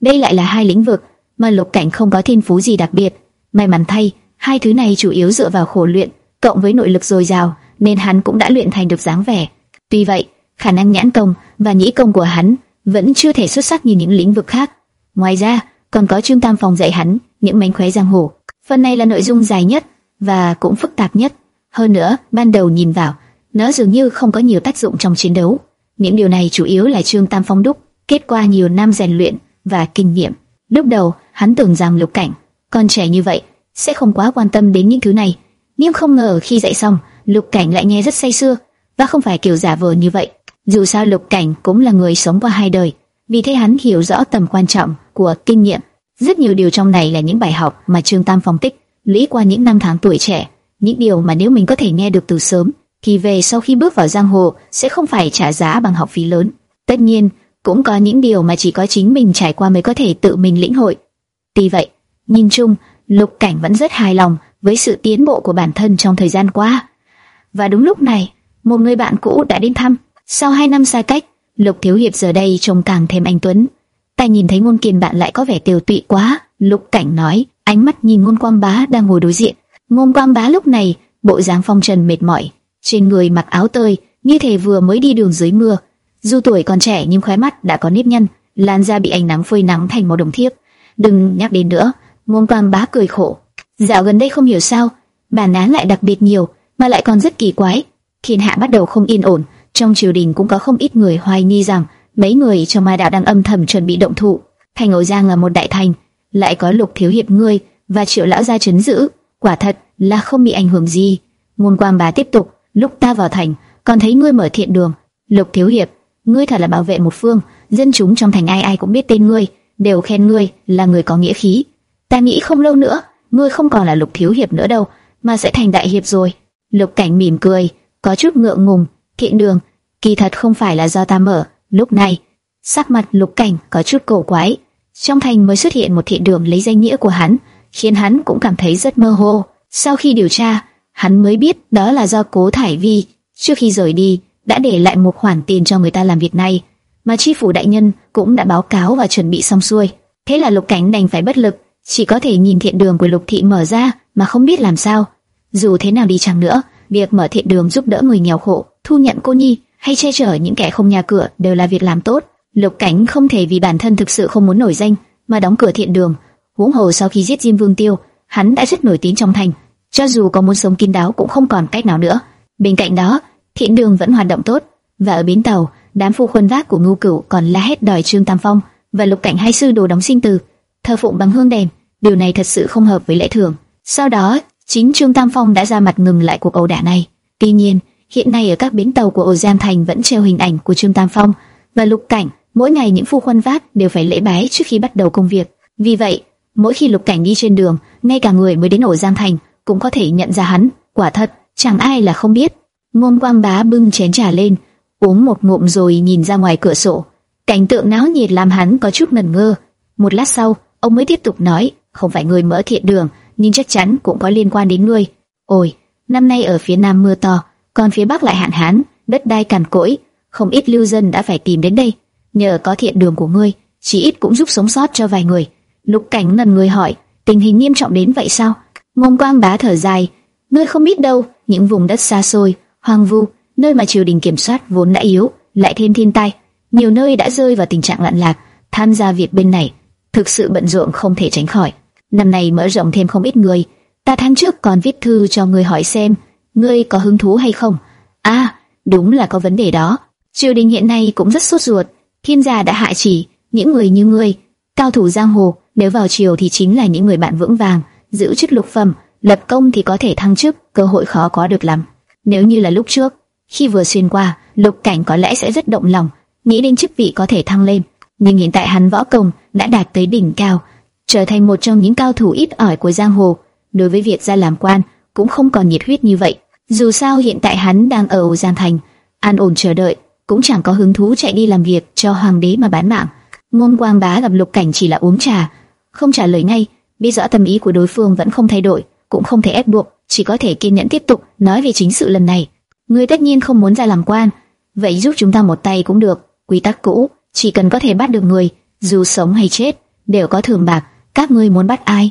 đây lại là hai lĩnh vực mà Lục Cảnh không có thiên phú gì đặc biệt May mắn thay, hai thứ này chủ yếu dựa vào khổ luyện, cộng với nội lực dồi dào, nên hắn cũng đã luyện thành được dáng vẻ. Tuy vậy, khả năng nhãn công và nhĩ công của hắn vẫn chưa thể xuất sắc như những lĩnh vực khác. Ngoài ra, còn có Trương Tam Phòng dạy hắn những mánh khóe giang hồ. Phần này là nội dung dài nhất và cũng phức tạp nhất. Hơn nữa, ban đầu nhìn vào, nó dường như không có nhiều tác dụng trong chiến đấu. Những điều này chủ yếu là Trương Tam Phong đúc, kết qua nhiều năm rèn luyện và kinh nghiệm. Lúc đầu, hắn tưởng rằng Lục Cảnh con trẻ như vậy sẽ không quá quan tâm đến những thứ này, nhưng không ngờ khi dạy xong, Lục Cảnh lại nghe rất say sưa và không phải kiểu giả vờ như vậy. Dù sao Lục Cảnh cũng là người sống qua hai đời, vì thế hắn hiểu rõ tầm quan trọng của kinh nghiệm. Rất nhiều điều trong này là những bài học mà Trương Tam phong tích lũy qua những năm tháng tuổi trẻ, những điều mà nếu mình có thể nghe được từ sớm, thì về sau khi bước vào giang hồ sẽ không phải trả giá bằng học phí lớn. Tất nhiên, cũng có những điều mà chỉ có chính mình trải qua mới có thể tự mình lĩnh hội. Tuy vậy, Nhìn chung, Lục Cảnh vẫn rất hài lòng với sự tiến bộ của bản thân trong thời gian qua. Và đúng lúc này, một người bạn cũ đã đến thăm. Sau hai năm xa cách, Lục Thiếu Hiệp giờ đây trông càng thêm anh tuấn. Ta nhìn thấy ngôn kiền bạn lại có vẻ tiêu tụy quá. Lục Cảnh nói, ánh mắt nhìn ngôn quang bá đang ngồi đối diện. Ngôn quang bá lúc này, bộ dáng phong trần mệt mỏi, trên người mặc áo tơi, như thể vừa mới đi đường dưới mưa. Dù tuổi còn trẻ nhưng khóe mắt đã có nếp nhăn, làn da bị ánh nắng phơi nắng thành màu đồng thiếp. Đừng nhắc đến nữa, Ngôn Quang Bá cười khổ. Dạo gần đây không hiểu sao, bản án lại đặc biệt nhiều, mà lại còn rất kỳ quái. Thiên hạ bắt đầu không yên ổn, trong triều đình cũng có không ít người hoài nghi rằng mấy người trong ma đạo đang âm thầm chuẩn bị động thủ. Thành Ổ Giang là một đại thành, lại có lục thiếu hiệp ngươi và triệu lão gia chấn giữ, quả thật là không bị ảnh hưởng gì. Ngôn Quang Bá tiếp tục, lúc ta vào thành, còn thấy ngươi mở thiện đường. Lục thiếu hiệp, ngươi thật là bảo vệ một phương, dân chúng trong thành ai ai cũng biết tên ngươi, đều khen ngươi là người có nghĩa khí. Ta nghĩ không lâu nữa, ngươi không còn là lục thiếu hiệp nữa đâu, mà sẽ thành đại hiệp rồi. Lục cảnh mỉm cười, có chút ngượng ngùng, thiện đường, kỳ thật không phải là do ta mở. Lúc này, sắc mặt lục cảnh có chút cổ quái. Trong thành mới xuất hiện một thị đường lấy danh nghĩa của hắn, khiến hắn cũng cảm thấy rất mơ hồ. Sau khi điều tra, hắn mới biết đó là do cố thải vi, trước khi rời đi, đã để lại một khoản tiền cho người ta làm việc này, mà chi phủ đại nhân cũng đã báo cáo và chuẩn bị xong xuôi. Thế là lục cảnh đành phải bất lực, chỉ có thể nhìn thiện đường của Lục Thị mở ra mà không biết làm sao. Dù thế nào đi chăng nữa, việc mở thiện đường giúp đỡ người nghèo khổ, thu nhận cô nhi hay che chở những kẻ không nhà cửa đều là việc làm tốt. Lục Cảnh không thể vì bản thân thực sự không muốn nổi danh mà đóng cửa thiện đường. Huống hồ sau khi giết Diêm Vương Tiêu, hắn đã rất nổi tiếng trong thành, cho dù có muốn sống kín đáo cũng không còn cách nào nữa. Bên cạnh đó, thiện đường vẫn hoạt động tốt, và ở bến tàu, đám phu khuân vác của Ngưu Cửu còn la hét đòi Trương Tam Phong và Lục Cảnh hai sư đồ đóng sinh tử, thờ phụng bằng hương đèn. Điều này thật sự không hợp với lễ thường. Sau đó, chính Trương Tam Phong đã ra mặt ngừng lại cuộc ẩu đả này. Tuy nhiên, hiện nay ở các bến tàu của Ổ Giang Thành vẫn treo hình ảnh của Trương Tam Phong và Lục Cảnh. Mỗi ngày những phu khuân vác đều phải lễ bái trước khi bắt đầu công việc. Vì vậy, mỗi khi Lục Cảnh đi trên đường, ngay cả người mới đến Ổ Giang Thành cũng có thể nhận ra hắn. Quả thật, chẳng ai là không biết. Ngôn Quang Bá bưng chén trà lên, uống một ngụm rồi nhìn ra ngoài cửa sổ. Cảnh tượng náo nhiệt làm hắn có chút ngẩn ngơ. Một lát sau, ông mới tiếp tục nói, không phải người mở thiện đường, nhưng chắc chắn cũng có liên quan đến ngươi. Ôi, năm nay ở phía nam mưa to, còn phía bắc lại hạn hán, đất đai cằn cỗi, không ít lưu dân đã phải tìm đến đây. Nhờ có thiện đường của ngươi, chỉ ít cũng giúp sống sót cho vài người. Lục Cảnh ngần người hỏi, tình hình nghiêm trọng đến vậy sao? Ngôn Quang bá thở dài, ngươi không biết đâu, những vùng đất xa xôi, hoang vu, nơi mà triều đình kiểm soát vốn đã yếu, lại thêm thiên tai, nhiều nơi đã rơi vào tình trạng loạn lạc. Tham gia việc bên này, thực sự bận rộn không thể tránh khỏi. Năm nay mở rộng thêm không ít người. Ta tháng trước còn viết thư cho ngươi hỏi xem, ngươi có hứng thú hay không? À, đúng là có vấn đề đó. Triều đình hiện nay cũng rất sốt ruột. Thiên gia đã hạ chỉ, những người như ngươi, cao thủ giang hồ, nếu vào triều thì chính là những người bạn vững vàng, giữ chức lục phẩm, lập công thì có thể thăng chức, cơ hội khó có được lắm. Nếu như là lúc trước, khi vừa xuyên qua, lục cảnh có lẽ sẽ rất động lòng, nghĩ đến chức vị có thể thăng lên. Nhưng hiện tại hắn võ công đã đạt tới đỉnh cao, trở thành một trong những cao thủ ít ỏi của giang hồ. Đối với việc ra làm quan, cũng không còn nhiệt huyết như vậy. Dù sao hiện tại hắn đang ở Giang Thành, an ổn chờ đợi, cũng chẳng có hứng thú chạy đi làm việc cho hoàng đế mà bán mạng. Ngôn Quang Bá gặp Lục Cảnh chỉ là uống trà, không trả lời ngay, biết rõ tâm ý của đối phương vẫn không thay đổi, cũng không thể ép buộc, chỉ có thể kiên nhẫn tiếp tục nói về chính sự lần này. Ngươi tất nhiên không muốn ra làm quan, vậy giúp chúng ta một tay cũng được. Quy tắc cũ, chỉ cần có thể bắt được người, dù sống hay chết, đều có thưởng bạc. Các ngươi muốn bắt ai?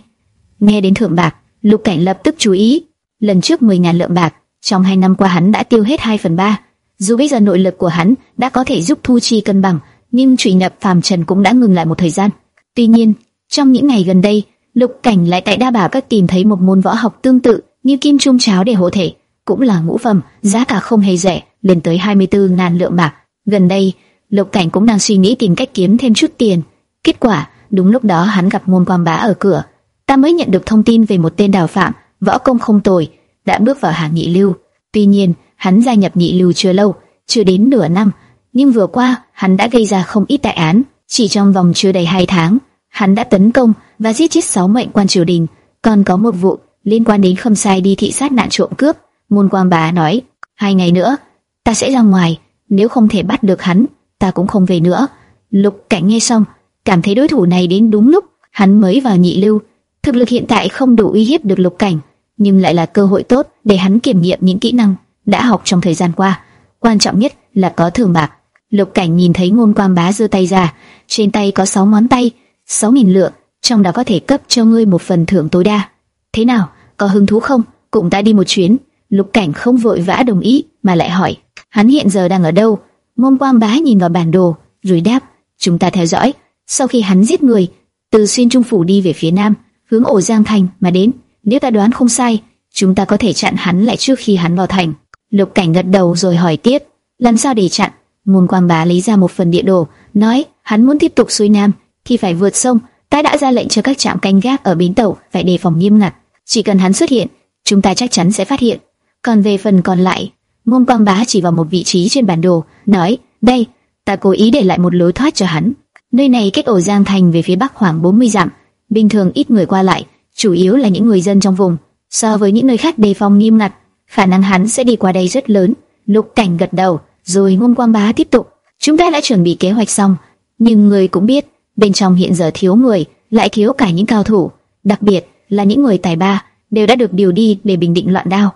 Nghe đến thưởng bạc, Lục Cảnh lập tức chú ý. Lần trước 10.000 lượng bạc, trong hai năm qua hắn đã tiêu hết 2 phần 3. Dù bây giờ nội lực của hắn đã có thể giúp thu chi cân bằng, nhưng trụy nhập phàm trần cũng đã ngừng lại một thời gian. Tuy nhiên, trong những ngày gần đây, Lục Cảnh lại tại Đa Bảo các tìm thấy một môn võ học tương tự như kim trung cháo để hộ thể, cũng là ngũ phẩm, giá cả không hề rẻ, lên tới 24 ngàn lượng bạc. Gần đây, Lục Cảnh cũng đang suy nghĩ tìm cách kiếm thêm chút tiền. Kết quả, đúng lúc đó hắn gặp môn quan bá ở cửa. Ta mới nhận được thông tin về một tên đào phạm, võ công không tồi, đã bước vào hàng nhị lưu. Tuy nhiên, hắn gia nhập nhị lưu chưa lâu, chưa đến nửa năm, nhưng vừa qua hắn đã gây ra không ít đại án. Chỉ trong vòng chưa đầy hai tháng, hắn đã tấn công và giết chết sáu mệnh quan triều đình, còn có một vụ liên quan đến khâm sai đi thị sát nạn trộm cướp. Môn quan bá nói, hai ngày nữa ta sẽ ra ngoài, nếu không thể bắt được hắn, ta cũng không về nữa. Lục Cảnh nghe xong, cảm thấy đối thủ này đến đúng lúc, hắn mới vào nhị lưu, thực lực hiện tại không đủ uy hiếp được Lục Cảnh, nhưng lại là cơ hội tốt để hắn kiểm nghiệm những kỹ năng đã học trong thời gian qua. Quan trọng nhất là có thưởng bạc. Lục Cảnh nhìn thấy Ngôn Quan Bá giơ tay ra, trên tay có 6 ngón tay, 6000 lượng, trong đó có thể cấp cho ngươi một phần thưởng tối đa. Thế nào, có hứng thú không? Cùng ta đi một chuyến. Lục Cảnh không vội vã đồng ý, mà lại hỏi, hắn hiện giờ đang ở đâu? Ngôn Quang Bá nhìn vào bản đồ, rồi đáp, chúng ta theo dõi. Sau khi hắn giết người, từ xuyên trung phủ đi về phía nam, hướng ổ Giang Thành mà đến. Nếu ta đoán không sai, chúng ta có thể chặn hắn lại trước khi hắn vào thành. Lục Cảnh gật đầu rồi hỏi tiếp, làm sao để chặn? Môn Quang Bá lấy ra một phần địa đồ, nói hắn muốn tiếp tục xuôi nam thì phải vượt sông. Ta đã ra lệnh cho các trạm canh gác ở bến tàu phải đề phòng nghiêm ngặt. Chỉ cần hắn xuất hiện, chúng ta chắc chắn sẽ phát hiện. Còn về phần còn lại, Ngôn Quang Bá chỉ vào một vị trí trên bản đồ, nói: đây, ta cố ý để lại một lối thoát cho hắn. Nơi này cách ổ Giang Thành về phía bắc khoảng 40 dặm, bình thường ít người qua lại, chủ yếu là những người dân trong vùng. So với những nơi khác đề phòng nghiêm ngặt, khả năng hắn sẽ đi qua đây rất lớn. Lục Cảnh gật đầu, rồi Ngôn Quang Bá tiếp tục. Chúng ta đã chuẩn bị kế hoạch xong, nhưng người cũng biết, bên trong hiện giờ thiếu người, lại thiếu cả những cao thủ, đặc biệt là những người tài ba, đều đã được điều đi để bình định loạn đao.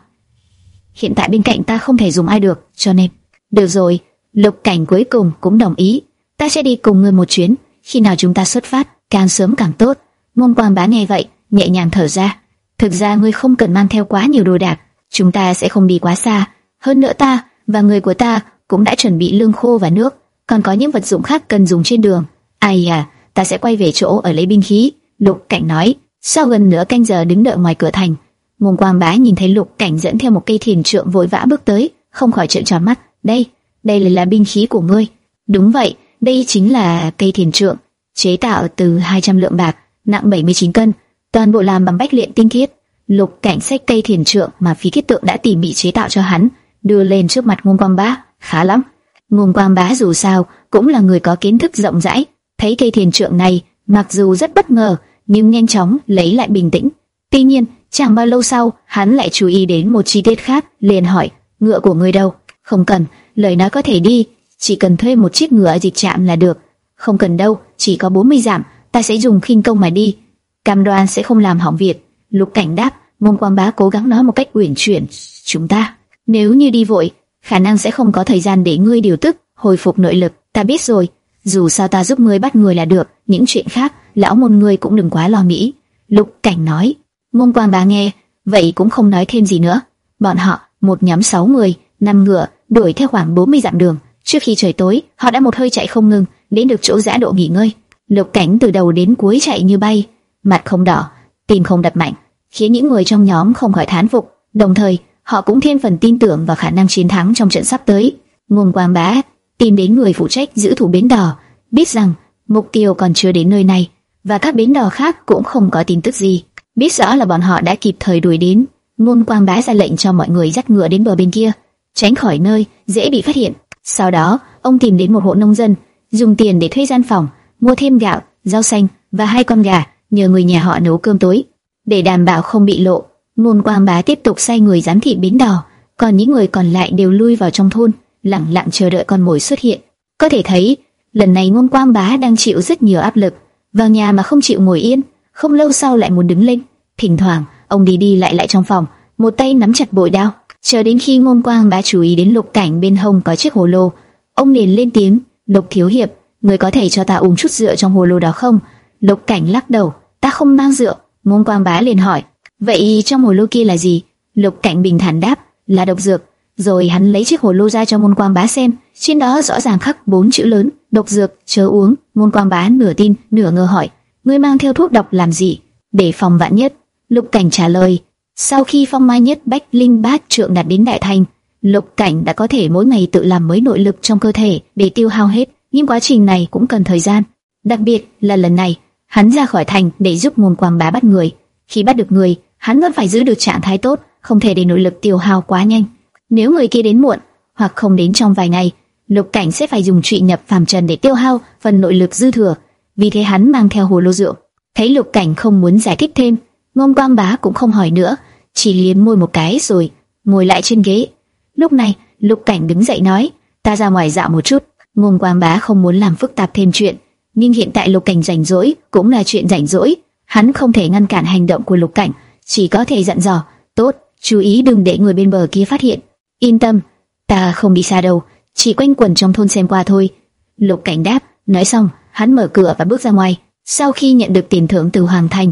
Hiện tại bên cạnh ta không thể dùng ai được, cho nên, được rồi, Lục Cảnh cuối cùng cũng đồng ý, ta sẽ đi cùng ngươi một chuyến, khi nào chúng ta xuất phát, càng sớm càng tốt. mông Quang Bá nghe vậy, nhẹ nhàng thở ra. Thực ra ngươi không cần mang theo quá nhiều đồ đạc, chúng ta sẽ không đi quá xa. Hơn nữa ta và người của ta cũng đã chuẩn bị lương khô và nước, còn có những vật dụng khác cần dùng trên đường. Ai à, ta sẽ quay về chỗ ở lấy binh khí. Lục Cảnh nói. Sau gần nửa canh giờ đứng đợi ngoài cửa thành, Ngôn Quang Bá nhìn thấy Lục Cảnh dẫn theo một cây thiền trượng vội vã bước tới, không khỏi trợn tròn mắt. Đây, đây là, là binh khí của ngươi. Đúng vậy, đây chính là cây thiền trượng, chế tạo từ 200 lượng bạc, nặng 79 cân, toàn bộ làm bằng bách luyện tinh khiết. Lục Cảnh xách cây thiền trượng mà phí kết tượng đã tỉ mỉ chế tạo cho hắn, đưa lên trước mặt Ngôn Quang Bá, khá lắm. Ngôn Quang Bá dù sao cũng là người có kiến thức rộng rãi, thấy cây thiền trượng này, mặc dù rất bất ngờ, nhưng nhanh chóng lấy lại bình tĩnh. Tuy nhiên, chẳng bao lâu sau, hắn lại chú ý đến một chi tiết khác, liền hỏi: "Ngựa của ngươi đâu?" "Không cần, lời nói có thể đi, chỉ cần thuê một chiếc ngựa dịch trạm là được." "Không cần đâu, chỉ có 40 giảm, ta sẽ dùng khinh công mà đi." Cam đoan sẽ không làm hỏng việc. Lục Cảnh đáp, Môn Quang Bá cố gắng nói một cách uyển chuyển, "Chúng ta, nếu như đi vội, khả năng sẽ không có thời gian để ngươi điều tức, hồi phục nội lực, ta biết rồi." dù sao ta giúp ngươi bắt người là được, những chuyện khác, lão môn ngươi cũng đừng quá lo nghĩ. Lục Cảnh nói. Ngôn Quan Bá nghe, vậy cũng không nói thêm gì nữa. Bọn họ, một nhóm sáu người, năm ngựa, đuổi theo khoảng 40 dặm đường. Trước khi trời tối, họ đã một hơi chạy không ngừng, đến được chỗ giã độ nghỉ ngơi. Lục Cảnh từ đầu đến cuối chạy như bay, mặt không đỏ, tim không đập mạnh, khiến những người trong nhóm không khỏi thán phục. Đồng thời, họ cũng thêm phần tin tưởng vào khả năng chiến thắng trong trận sắp tới. Ngôn Quang Bá tìm đến người phụ trách giữ thủ bến đò, biết rằng mục tiêu còn chưa đến nơi này và các bến đò khác cũng không có tin tức gì. Biết rõ là bọn họ đã kịp thời đuổi đến, ngôn quang bá ra lệnh cho mọi người dắt ngựa đến bờ bên kia, tránh khỏi nơi dễ bị phát hiện. Sau đó, ông tìm đến một hộ nông dân, dùng tiền để thuê gian phòng, mua thêm gạo, rau xanh và hai con gà, nhờ người nhà họ nấu cơm tối. Để đảm bảo không bị lộ, ngôn quang bá tiếp tục sai người giám thị bến đò, còn những người còn lại đều lui vào trong thôn lặng lặng chờ đợi con mồi xuất hiện. Có thể thấy, lần này ngôn quang bá đang chịu rất nhiều áp lực, vào nhà mà không chịu ngồi yên, không lâu sau lại muốn đứng lên. Thỉnh thoảng, ông đi đi lại lại trong phòng, một tay nắm chặt bội đao, chờ đến khi ngôn quang bá chú ý đến lục cảnh bên hông có chiếc hồ lô, ông liền lên tiếng, lục thiếu hiệp, người có thể cho ta uống chút rượu trong hồ lô đó không? Lục cảnh lắc đầu, ta không mang rượu. Ngôn quang bá liền hỏi, vậy trong hồ lô kia là gì? Lục cảnh bình thản đáp, là độc dược. Rồi hắn lấy chiếc hồ lô ra cho ngôn quang bá xem, trên đó rõ ràng khắc bốn chữ lớn, độc dược, chớ uống. ngôn quang bá nửa tin, nửa ngờ hỏi, ngươi mang theo thuốc độc làm gì? Để phòng vạn nhất. Lục cảnh trả lời, sau khi phong mai nhất bách linh bát trượng đạt đến đại thành, lục cảnh đã có thể mỗi ngày tự làm mới nội lực trong cơ thể để tiêu hao hết, nhưng quá trình này cũng cần thời gian. Đặc biệt là lần này, hắn ra khỏi thành để giúp môn quang bá bắt người. Khi bắt được người, hắn vẫn phải giữ được trạng thái tốt, không thể để nội lực tiêu hao quá nhanh. Nếu người kia đến muộn hoặc không đến trong vài ngày, Lục Cảnh sẽ phải dùng trị nhập phàm trần để tiêu hao phần nội lực dư thừa. Vì thế hắn mang theo hồ lô rượu. Thấy Lục Cảnh không muốn giải thích thêm, Ngôn Quang Bá cũng không hỏi nữa, chỉ liếm môi một cái rồi ngồi lại trên ghế. Lúc này, Lục Cảnh đứng dậy nói: "Ta ra ngoài dạo một chút." Ngôn Quang Bá không muốn làm phức tạp thêm chuyện, nhưng hiện tại Lục Cảnh rảnh rỗi cũng là chuyện rảnh rỗi, hắn không thể ngăn cản hành động của Lục Cảnh, chỉ có thể dặn dò: "Tốt, chú ý đừng để người bên bờ kia phát hiện." Yên tâm, ta không đi xa đâu, chỉ quanh quẩn trong thôn xem qua thôi. Lục Cảnh đáp, nói xong, hắn mở cửa và bước ra ngoài. Sau khi nhận được tiền thưởng từ Hoàng Thành,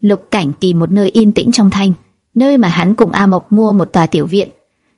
Lục Cảnh tìm một nơi yên tĩnh trong thành, nơi mà hắn cùng A Mộc mua một tòa tiểu viện.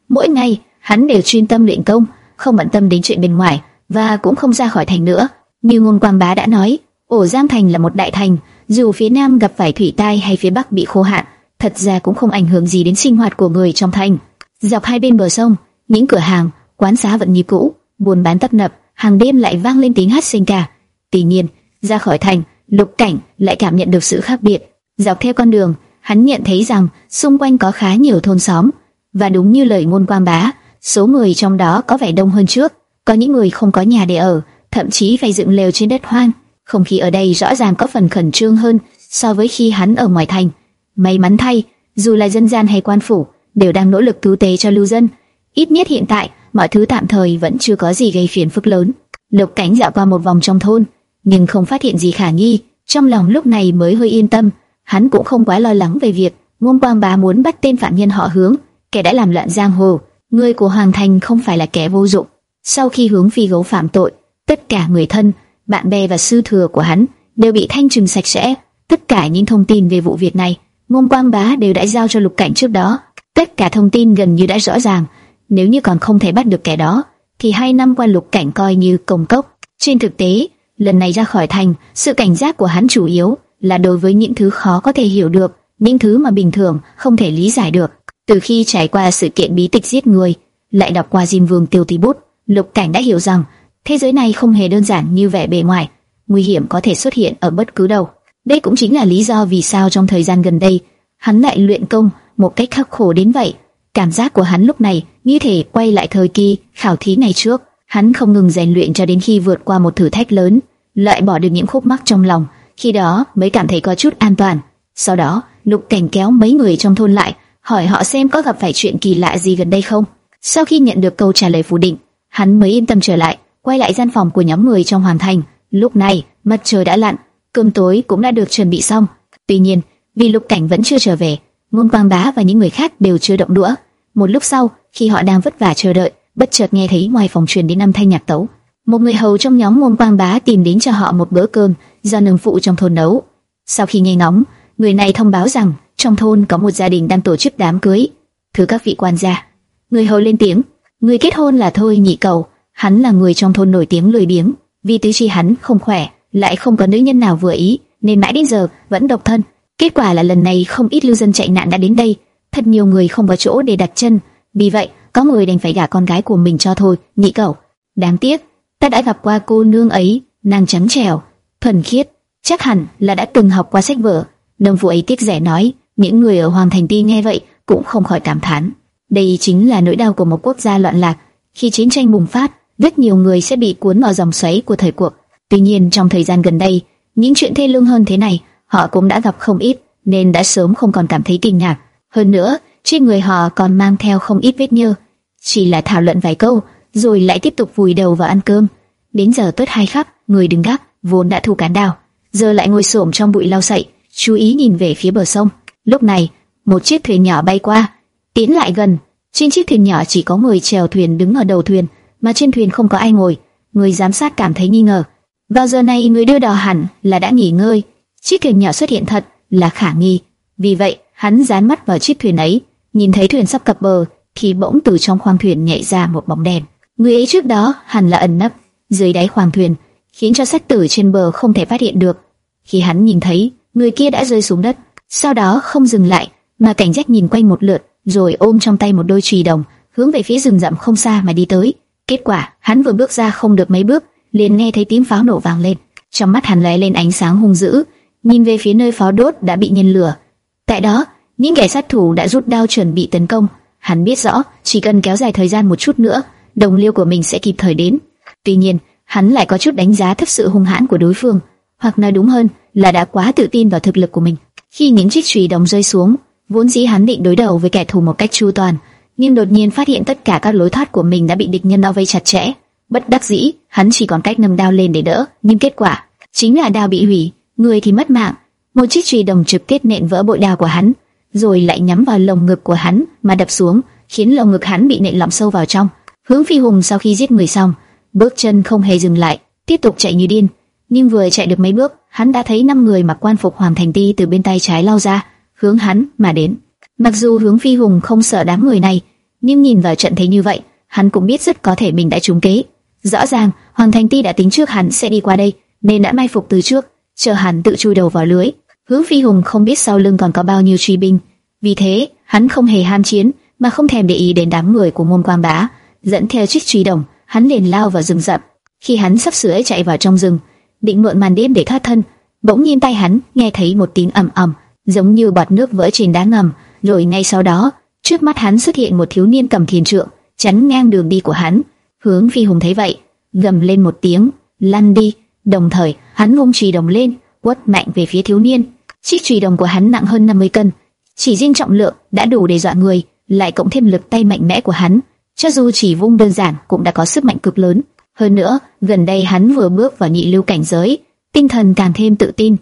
Mỗi ngày, hắn đều chuyên tâm luyện công, không bận tâm đến chuyện bên ngoài và cũng không ra khỏi thành nữa. Như ngôn quan bá đã nói, ổ Giang Thành là một đại thành, dù phía nam gặp phải thủy tai hay phía bắc bị khô hạn, thật ra cũng không ảnh hưởng gì đến sinh hoạt của người trong thành. Dọc hai bên bờ sông, những cửa hàng, quán xá vẫn như cũ, buôn bán tấp nập, hàng đêm lại vang lên tiếng hát sinh ca. Tuy nhiên, ra khỏi thành, Lục Cảnh lại cảm nhận được sự khác biệt. Dọc theo con đường, hắn nhận thấy rằng xung quanh có khá nhiều thôn xóm, và đúng như lời ngôn quan bá, số người trong đó có vẻ đông hơn trước. Có những người không có nhà để ở, thậm chí phải dựng lều trên đất hoang. Không khí ở đây rõ ràng có phần khẩn trương hơn so với khi hắn ở ngoài thành. May mắn thay, dù là dân gian hay quan phủ, đều đang nỗ lực cứu tế cho lưu dân. Ít nhất hiện tại, mọi thứ tạm thời vẫn chưa có gì gây phiền phức lớn. Lục Cảnh dạo qua một vòng trong thôn, nhưng không phát hiện gì khả nghi. Trong lòng lúc này mới hơi yên tâm, hắn cũng không quá lo lắng về việc Ngôn Quang Bá muốn bắt tên phạm nhân họ Hướng, kẻ đã làm loạn giang hồ. Người của Hoàng Thành không phải là kẻ vô dụng. Sau khi Hướng phi gấu phạm tội, tất cả người thân, bạn bè và sư thừa của hắn đều bị thanh trừng sạch sẽ. Tất cả những thông tin về vụ việc này, Ngôn Quang Bá đều đã giao cho Lục Cảnh trước đó. Tất cả thông tin gần như đã rõ ràng, nếu như còn không thể bắt được kẻ đó, thì hai năm qua lục cảnh coi như công cốc. Trên thực tế, Lần này ra khỏi thành, sự cảnh giác của hắn chủ yếu là đối với những thứ khó có thể hiểu được, những thứ mà bình thường không thể lý giải được. Từ khi trải qua sự kiện bí tịch giết người, lại đọc qua Diêm Vương Tiêu Tý Bút, Lục Cảnh đã hiểu rằng thế giới này không hề đơn giản như vẻ bề ngoài, nguy hiểm có thể xuất hiện ở bất cứ đâu. Đây cũng chính là lý do vì sao trong thời gian gần đây, hắn lại luyện công một cách khắc khổ đến vậy. Cảm giác của hắn lúc này như thể quay lại thời kỳ khảo thí này trước. Hắn không ngừng rèn luyện cho đến khi vượt qua một thử thách lớn, loại bỏ được những khúc mắc trong lòng, khi đó mới cảm thấy có chút an toàn. Sau đó, Lục Cảnh kéo mấy người trong thôn lại, hỏi họ xem có gặp phải chuyện kỳ lạ gì gần đây không. Sau khi nhận được câu trả lời phủ định, hắn mới yên tâm trở lại, quay lại gian phòng của nhóm người trong hoàn thành. Lúc này, mặt trời đã lặn, cơm tối cũng đã được chuẩn bị xong. Tuy nhiên, vì Lục Cảnh vẫn chưa trở về, Ngôn Quang Bá và những người khác đều chưa động đũa. Một lúc sau, khi họ đang vất vả chờ đợi, bất chợt nghe thấy ngoài phòng truyền đến âm thanh nhạc tấu. Một người hầu trong nhóm Ngôn Quang Bá tìm đến cho họ một bữa cơm do nương phụ trong thôn nấu. Sau khi nghe ngóng, người này thông báo rằng trong thôn có một gia đình đang tổ chức đám cưới. Thưa các vị quan gia, người hầu lên tiếng, người kết hôn là thôi nhị cầu, hắn là người trong thôn nổi tiếng lười biếng, vì tứ chi hắn không khỏe, lại không có nữ nhân nào vừa ý, nên mãi đến giờ vẫn độc thân. Kết quả là lần này không ít lưu dân chạy nạn đã đến đây, thật nhiều người không có chỗ để đặt chân, vì vậy có người đành phải gả con gái của mình cho thôi, nhị cầu. Đáng tiếc, ta đã gặp qua cô nương ấy, nàng trắng trẻo, thuần khiết, chắc hẳn là đã từng học qua sách vở. Đồng phụ ấy tiếc rẻ nói, những người ở Hoàng Thành Ti nghe vậy cũng không khỏi cảm thán. Đây chính là nỗi đau của một quốc gia loạn lạc. Khi chiến tranh bùng phát, rất nhiều người sẽ bị cuốn vào dòng xoáy của thời cuộc. Tuy nhiên trong thời gian gần đây, những chuyện thê lương hơn thế này họ cũng đã gặp không ít, nên đã sớm không còn cảm thấy kinh ngạc. Hơn nữa, trên người họ còn mang theo không ít vết nhơ. Chỉ là thảo luận vài câu, rồi lại tiếp tục vùi đầu vào ăn cơm. Đến giờ tốt hai khắp, người đứng gác vốn đã thu cán đào, giờ lại ngồi xổm trong bụi lau sậy, chú ý nhìn về phía bờ sông. Lúc này, một chiếc thuyền nhỏ bay qua, tiến lại gần. Trên chiếc thuyền nhỏ chỉ có người chèo thuyền đứng ở đầu thuyền, mà trên thuyền không có ai ngồi. Người giám sát cảm thấy nghi ngờ. Vào giờ này người đưa đò hẳn là đã nghỉ ngơi. Chiếc thuyền nhỏ xuất hiện thật là khả nghi. Vì vậy, hắn dán mắt vào chiếc thuyền ấy, nhìn thấy thuyền sắp cập bờ, thì bỗng từ trong khoang thuyền nhảy ra một bóng đèn. Người ấy trước đó hẳn là ẩn nấp dưới đáy khoang thuyền, khiến cho sách tử trên bờ không thể phát hiện được. Khi hắn nhìn thấy, người kia đã rơi xuống đất, sau đó không dừng lại, mà cảnh giác nhìn quanh một lượt, rồi ôm trong tay một đôi chùy đồng, hướng về phía rừng rậm không xa mà đi tới. Kết quả, hắn vừa bước ra không được mấy bước, liền nghe thấy tiếng pháo nổ vang lên. Trong mắt hắn lóe lên ánh sáng hung dữ, nhìn về phía nơi pháo đốt đã bị nhân lửa. Tại đó, những kẻ sát thủ đã rút đao chuẩn bị tấn công. Hắn biết rõ, chỉ cần kéo dài thời gian một chút nữa, đồng liêu của mình sẽ kịp thời đến. Tuy nhiên, hắn lại có chút đánh giá thấp sự hung hãn của đối phương, hoặc nói đúng hơn là đã quá tự tin vào thực lực của mình. Khi những chiếc chùy đồng rơi xuống, vốn dĩ hắn định đối đầu với kẻ thù một cách chu toàn, nhưng đột nhiên phát hiện tất cả các lối thoát của mình đã bị địch nhân bao vây chặt chẽ. Bất đắc dĩ, hắn chỉ còn cách nâng đao lên để đỡ, nhưng kết quả chính là đao bị hủy, người thì mất mạng. Một chiếc chùy đồng trực tiếp nện vỡ bội đao của hắn, rồi lại nhắm vào lồng ngực của hắn mà đập xuống, khiến lồng ngực hắn bị nện lõm sâu vào trong. Hướng Phi Hùng sau khi giết người xong, bước chân không hề dừng lại, tiếp tục chạy như điên. Nhưng vừa chạy được mấy bước, hắn đã thấy năm người mặc quan phục Hoàng Thành Ti từ bên tay trái lao ra, hướng hắn mà đến. Mặc dù Hướng Phi Hùng không sợ đám người này, nhưng nhìn vào trận thế như vậy, hắn cũng biết rất có thể mình đã trúng kế. Rõ ràng, Hoàng Thành Ti đã tính trước hắn sẽ đi qua đây, nên đã mai phục từ trước, chờ hắn tự chui đầu vào lưới. Hướng Phi Hùng không biết sau lưng còn có bao nhiêu truy binh, vì thế hắn không hề ham chiến, mà không thèm để ý đến đám người của môn quang bá, dẫn theo trích truy đồng, hắn liền lao vào rừng rậm. Khi hắn sắp sửa chạy vào trong rừng, định mượn màn đêm để thoát thân, bỗng nhiên tay hắn nghe thấy một tiếng ầm ầm, giống như bọt nước vỡ trên đá ngầm, rồi ngay sau đó, trước mắt hắn xuất hiện một thiếu niên cầm thiền trượng, chắn ngang đường đi của hắn. Hướng Phi Hùng thấy vậy, gầm lên một tiếng, lăn đi. Đồng thời, hắn vung chùy đồng lên, quất mạnh về phía thiếu niên. Chiếc chùy đồng của hắn nặng hơn 50 cân, chỉ riêng trọng lượng đã đủ để dọa người, lại cộng thêm lực tay mạnh mẽ của hắn, cho dù chỉ vung đơn giản cũng đã có sức mạnh cực lớn. Hơn nữa, gần đây hắn vừa bước vào nhị lưu cảnh giới, tinh thần càng thêm tự tin.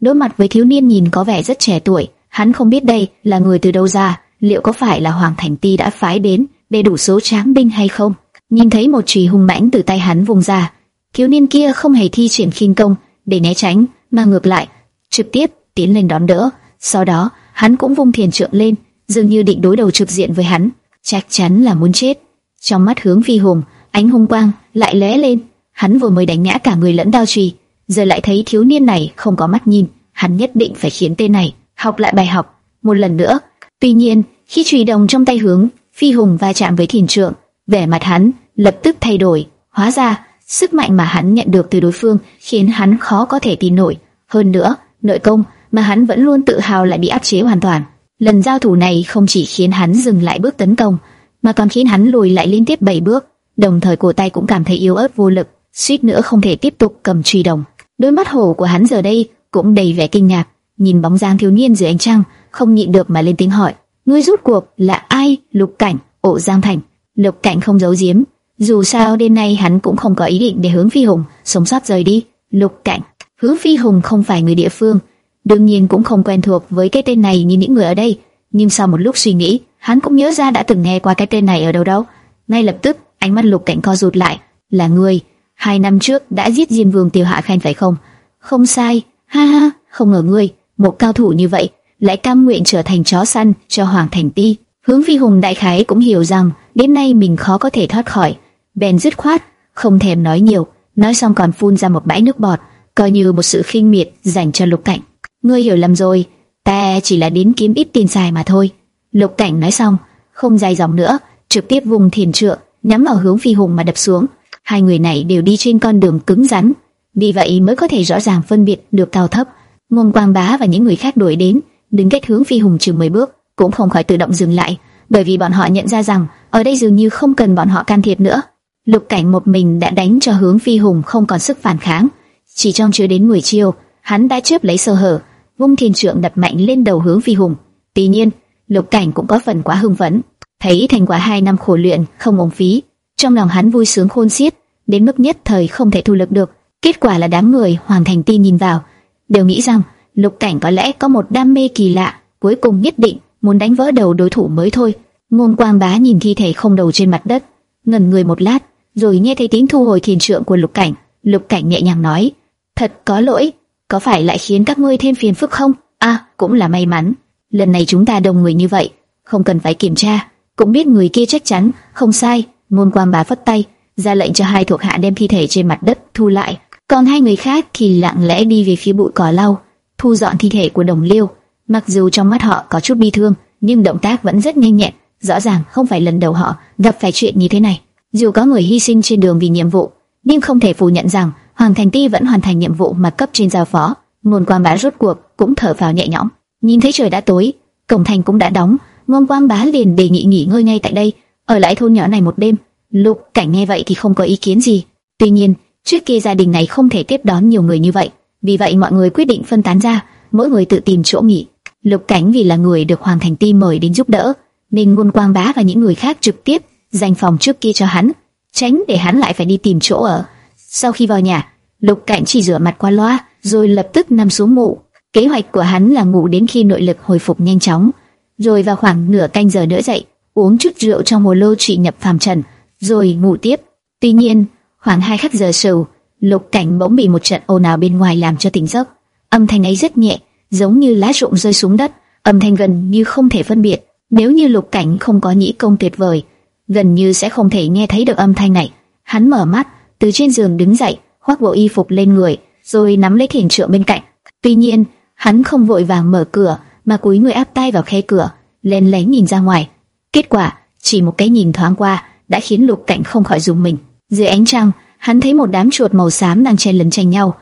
Đối mặt với thiếu niên nhìn có vẻ rất trẻ tuổi, hắn không biết đây là người từ đâu ra, liệu có phải là Hoàng Thành Ti đã phái đến để đủ số tráng binh hay không? Nhìn thấy một chùy hung mãnh từ tay hắn vùng ra, thiếu niên kia không hề thi triển khinh công để né tránh, mà ngược lại trực tiếp tiến lên đón đỡ. Sau đó, hắn cũng vung thiền trượng lên, dường như định đối đầu trực diện với hắn, chắc chắn là muốn chết. Trong mắt hướng phi hùng, ánh hung quang lại lóe lên, hắn vừa mới đánh ngã cả người lẫn đao trì, giờ lại thấy thiếu niên này không có mắt nhìn, hắn nhất định phải khiến tên này học lại bài học một lần nữa. Tuy nhiên, khi chùy đồng trong tay hướng phi hùng va chạm với thiền trượng, vẻ mặt hắn lập tức thay đổi. Hóa ra, sức mạnh mà hắn nhận được từ đối phương khiến hắn khó có thể tin nổi. Hơn nữa, nội công mà hắn vẫn luôn tự hào lại bị áp chế hoàn toàn. Lần giao thủ này không chỉ khiến hắn dừng lại bước tấn công, mà còn khiến hắn lùi lại liên tiếp 7 bước, đồng thời cổ tay cũng cảm thấy yếu ớt vô lực, suýt nữa không thể tiếp tục cầm truy đồng. Đôi mắt hổ của hắn giờ đây cũng đầy vẻ kinh ngạc, nhìn bóng dáng thiếu niên dưới ánh trăng, không nhịn được mà lên tiếng hỏi: "Ngươi rút cuộc là ai?" Lục Cảnh, Ổ Giang Thành. Lục Cảnh không giấu giếm, dù sao đêm nay hắn cũng không có ý định để hướng Phi Hùng sống sót rời đi. Lục Cảnh, hướng Phi Hùng không phải người địa phương, đương nhiên cũng không quen thuộc với cái tên này như những người ở đây. Nhưng sau một lúc suy nghĩ, hắn cũng nhớ ra đã từng nghe qua cái tên này ở đâu đâu. Ngay lập tức, ánh mắt Lục Cảnh co rụt lại, là người hai năm trước đã giết Diên Vương Tiêu Hạ Khanh phải không? Không sai, ha ha, không ngờ ngươi, một cao thủ như vậy, lại cam nguyện trở thành chó săn cho Hoàng Thành Ti. Hướng Phi Hùng đại khái cũng hiểu rằng đến nay mình khó có thể thoát khỏi, bèn dứt khoát, không thèm nói nhiều, nói xong còn phun ra một bãi nước bọt, coi như một sự khinh miệt dành cho Lục Cảnh. Ngươi hiểu lầm rồi, ta chỉ là đến kiếm ít tiền xài mà thôi. Lục Cảnh nói xong, không dài dòng nữa, trực tiếp vùng thiền trượng, nhắm vào hướng Phi Hùng mà đập xuống. Hai người này đều đi trên con đường cứng rắn, vì vậy mới có thể rõ ràng phân biệt được cao thấp. Ngôn Quang Bá và những người khác đuổi đến, đứng cách hướng Phi Hùng chừng 10 bước, cũng không khỏi tự động dừng lại, bởi vì bọn họ nhận ra rằng ở đây dường như không cần bọn họ can thiệp nữa. Lục Cảnh một mình đã đánh cho hướng Phi Hùng không còn sức phản kháng, chỉ trong chưa đến 10 chiêu, hắn đã chớp lấy sơ hở, vung thiên trượng đập mạnh lên đầu hướng Phi Hùng. Tuy nhiên, Lục Cảnh cũng có phần quá hưng phấn, thấy thành quả hai năm khổ luyện không uổng phí, trong lòng hắn vui sướng khôn xiết, đến mức nhất thời không thể thu lực được. Kết quả là đám người hoàn thành tin nhìn vào, đều nghĩ rằng Lục Cảnh có lẽ có một đam mê kỳ lạ, cuối cùng nhất định muốn đánh vỡ đầu đối thủ mới thôi. Ngôn Quang Bá nhìn thi thể không đầu trên mặt đất, ngẩn người một lát, rồi nghe thấy tiếng thu hồi thiền trượng của Lục Cảnh. Lục Cảnh nhẹ nhàng nói: "Thật có lỗi, có phải lại khiến các ngươi thêm phiền phức không? À, cũng là may mắn, lần này chúng ta đông người như vậy, không cần phải kiểm tra, cũng biết người kia chắc chắn không sai." Ngôn quan Bá phất tay, ra lệnh cho hai thuộc hạ đem thi thể trên mặt đất thu lại, còn hai người khác thì lặng lẽ đi về phía bụi cỏ lau, thu dọn thi thể của Đồng Liêu. Mặc dù trong mắt họ có chút bi thương, nhưng động tác vẫn rất nhanh nhẹn, rõ ràng không phải lần đầu họ gặp phải chuyện như thế này. Dù có người hy sinh trên đường vì nhiệm vụ, nhưng không thể phủ nhận rằng Hoàng Thành Ti vẫn hoàn thành nhiệm vụ mà cấp trên giao phó. Ngôn Quang Bá rốt cuộc cũng thở vào nhẹ nhõm. Nhìn thấy trời đã tối, cổng thành cũng đã đóng, Ngôn Quang Bá liền đề nghị nghỉ ngơi ngay tại đây, ở lại thôn nhỏ này một đêm. Lục Cảnh nghe vậy thì không có ý kiến gì. Tuy nhiên, trước kia gia đình này không thể tiếp đón nhiều người như vậy, vì vậy mọi người quyết định phân tán ra, mỗi người tự tìm chỗ nghỉ. Lục Cảnh vì là người được Hoàng Thành Ti mời đến giúp đỡ, nên Ngôn Quang Bá và những người khác trực tiếp dành phòng trước kia cho hắn, tránh để hắn lại phải đi tìm chỗ ở. Sau khi vào nhà, Lục Cảnh chỉ rửa mặt qua loa, rồi lập tức nằm xuống ngủ. Kế hoạch của hắn là ngủ đến khi nội lực hồi phục nhanh chóng, rồi vào khoảng nửa canh giờ nữa dậy, uống chút rượu trong hồ lô trị nhập phàm trần, rồi ngủ tiếp. Tuy nhiên, khoảng hai khắc giờ sầu, Lục Cảnh bỗng bị một trận ồn ào bên ngoài làm cho tỉnh giấc. Âm thanh ấy rất nhẹ, giống như lá rụng rơi xuống đất, âm thanh gần như không thể phân biệt. Nếu như Lục Cảnh không có nhĩ công tuyệt vời, gần như sẽ không thể nghe thấy được âm thanh này. Hắn mở mắt, từ trên giường đứng dậy, khoác bộ y phục lên người, rồi nắm lấy thềm trượng bên cạnh. Tuy nhiên, hắn không vội vàng mở cửa, mà cúi người áp tay vào khe cửa, lên lén nhìn ra ngoài. Kết quả, chỉ một cái nhìn thoáng qua, đã khiến Lục Cảnh không khỏi dùng mình. Dưới ánh trăng, hắn thấy một đám chuột màu xám đang chen lấn tranh nhau.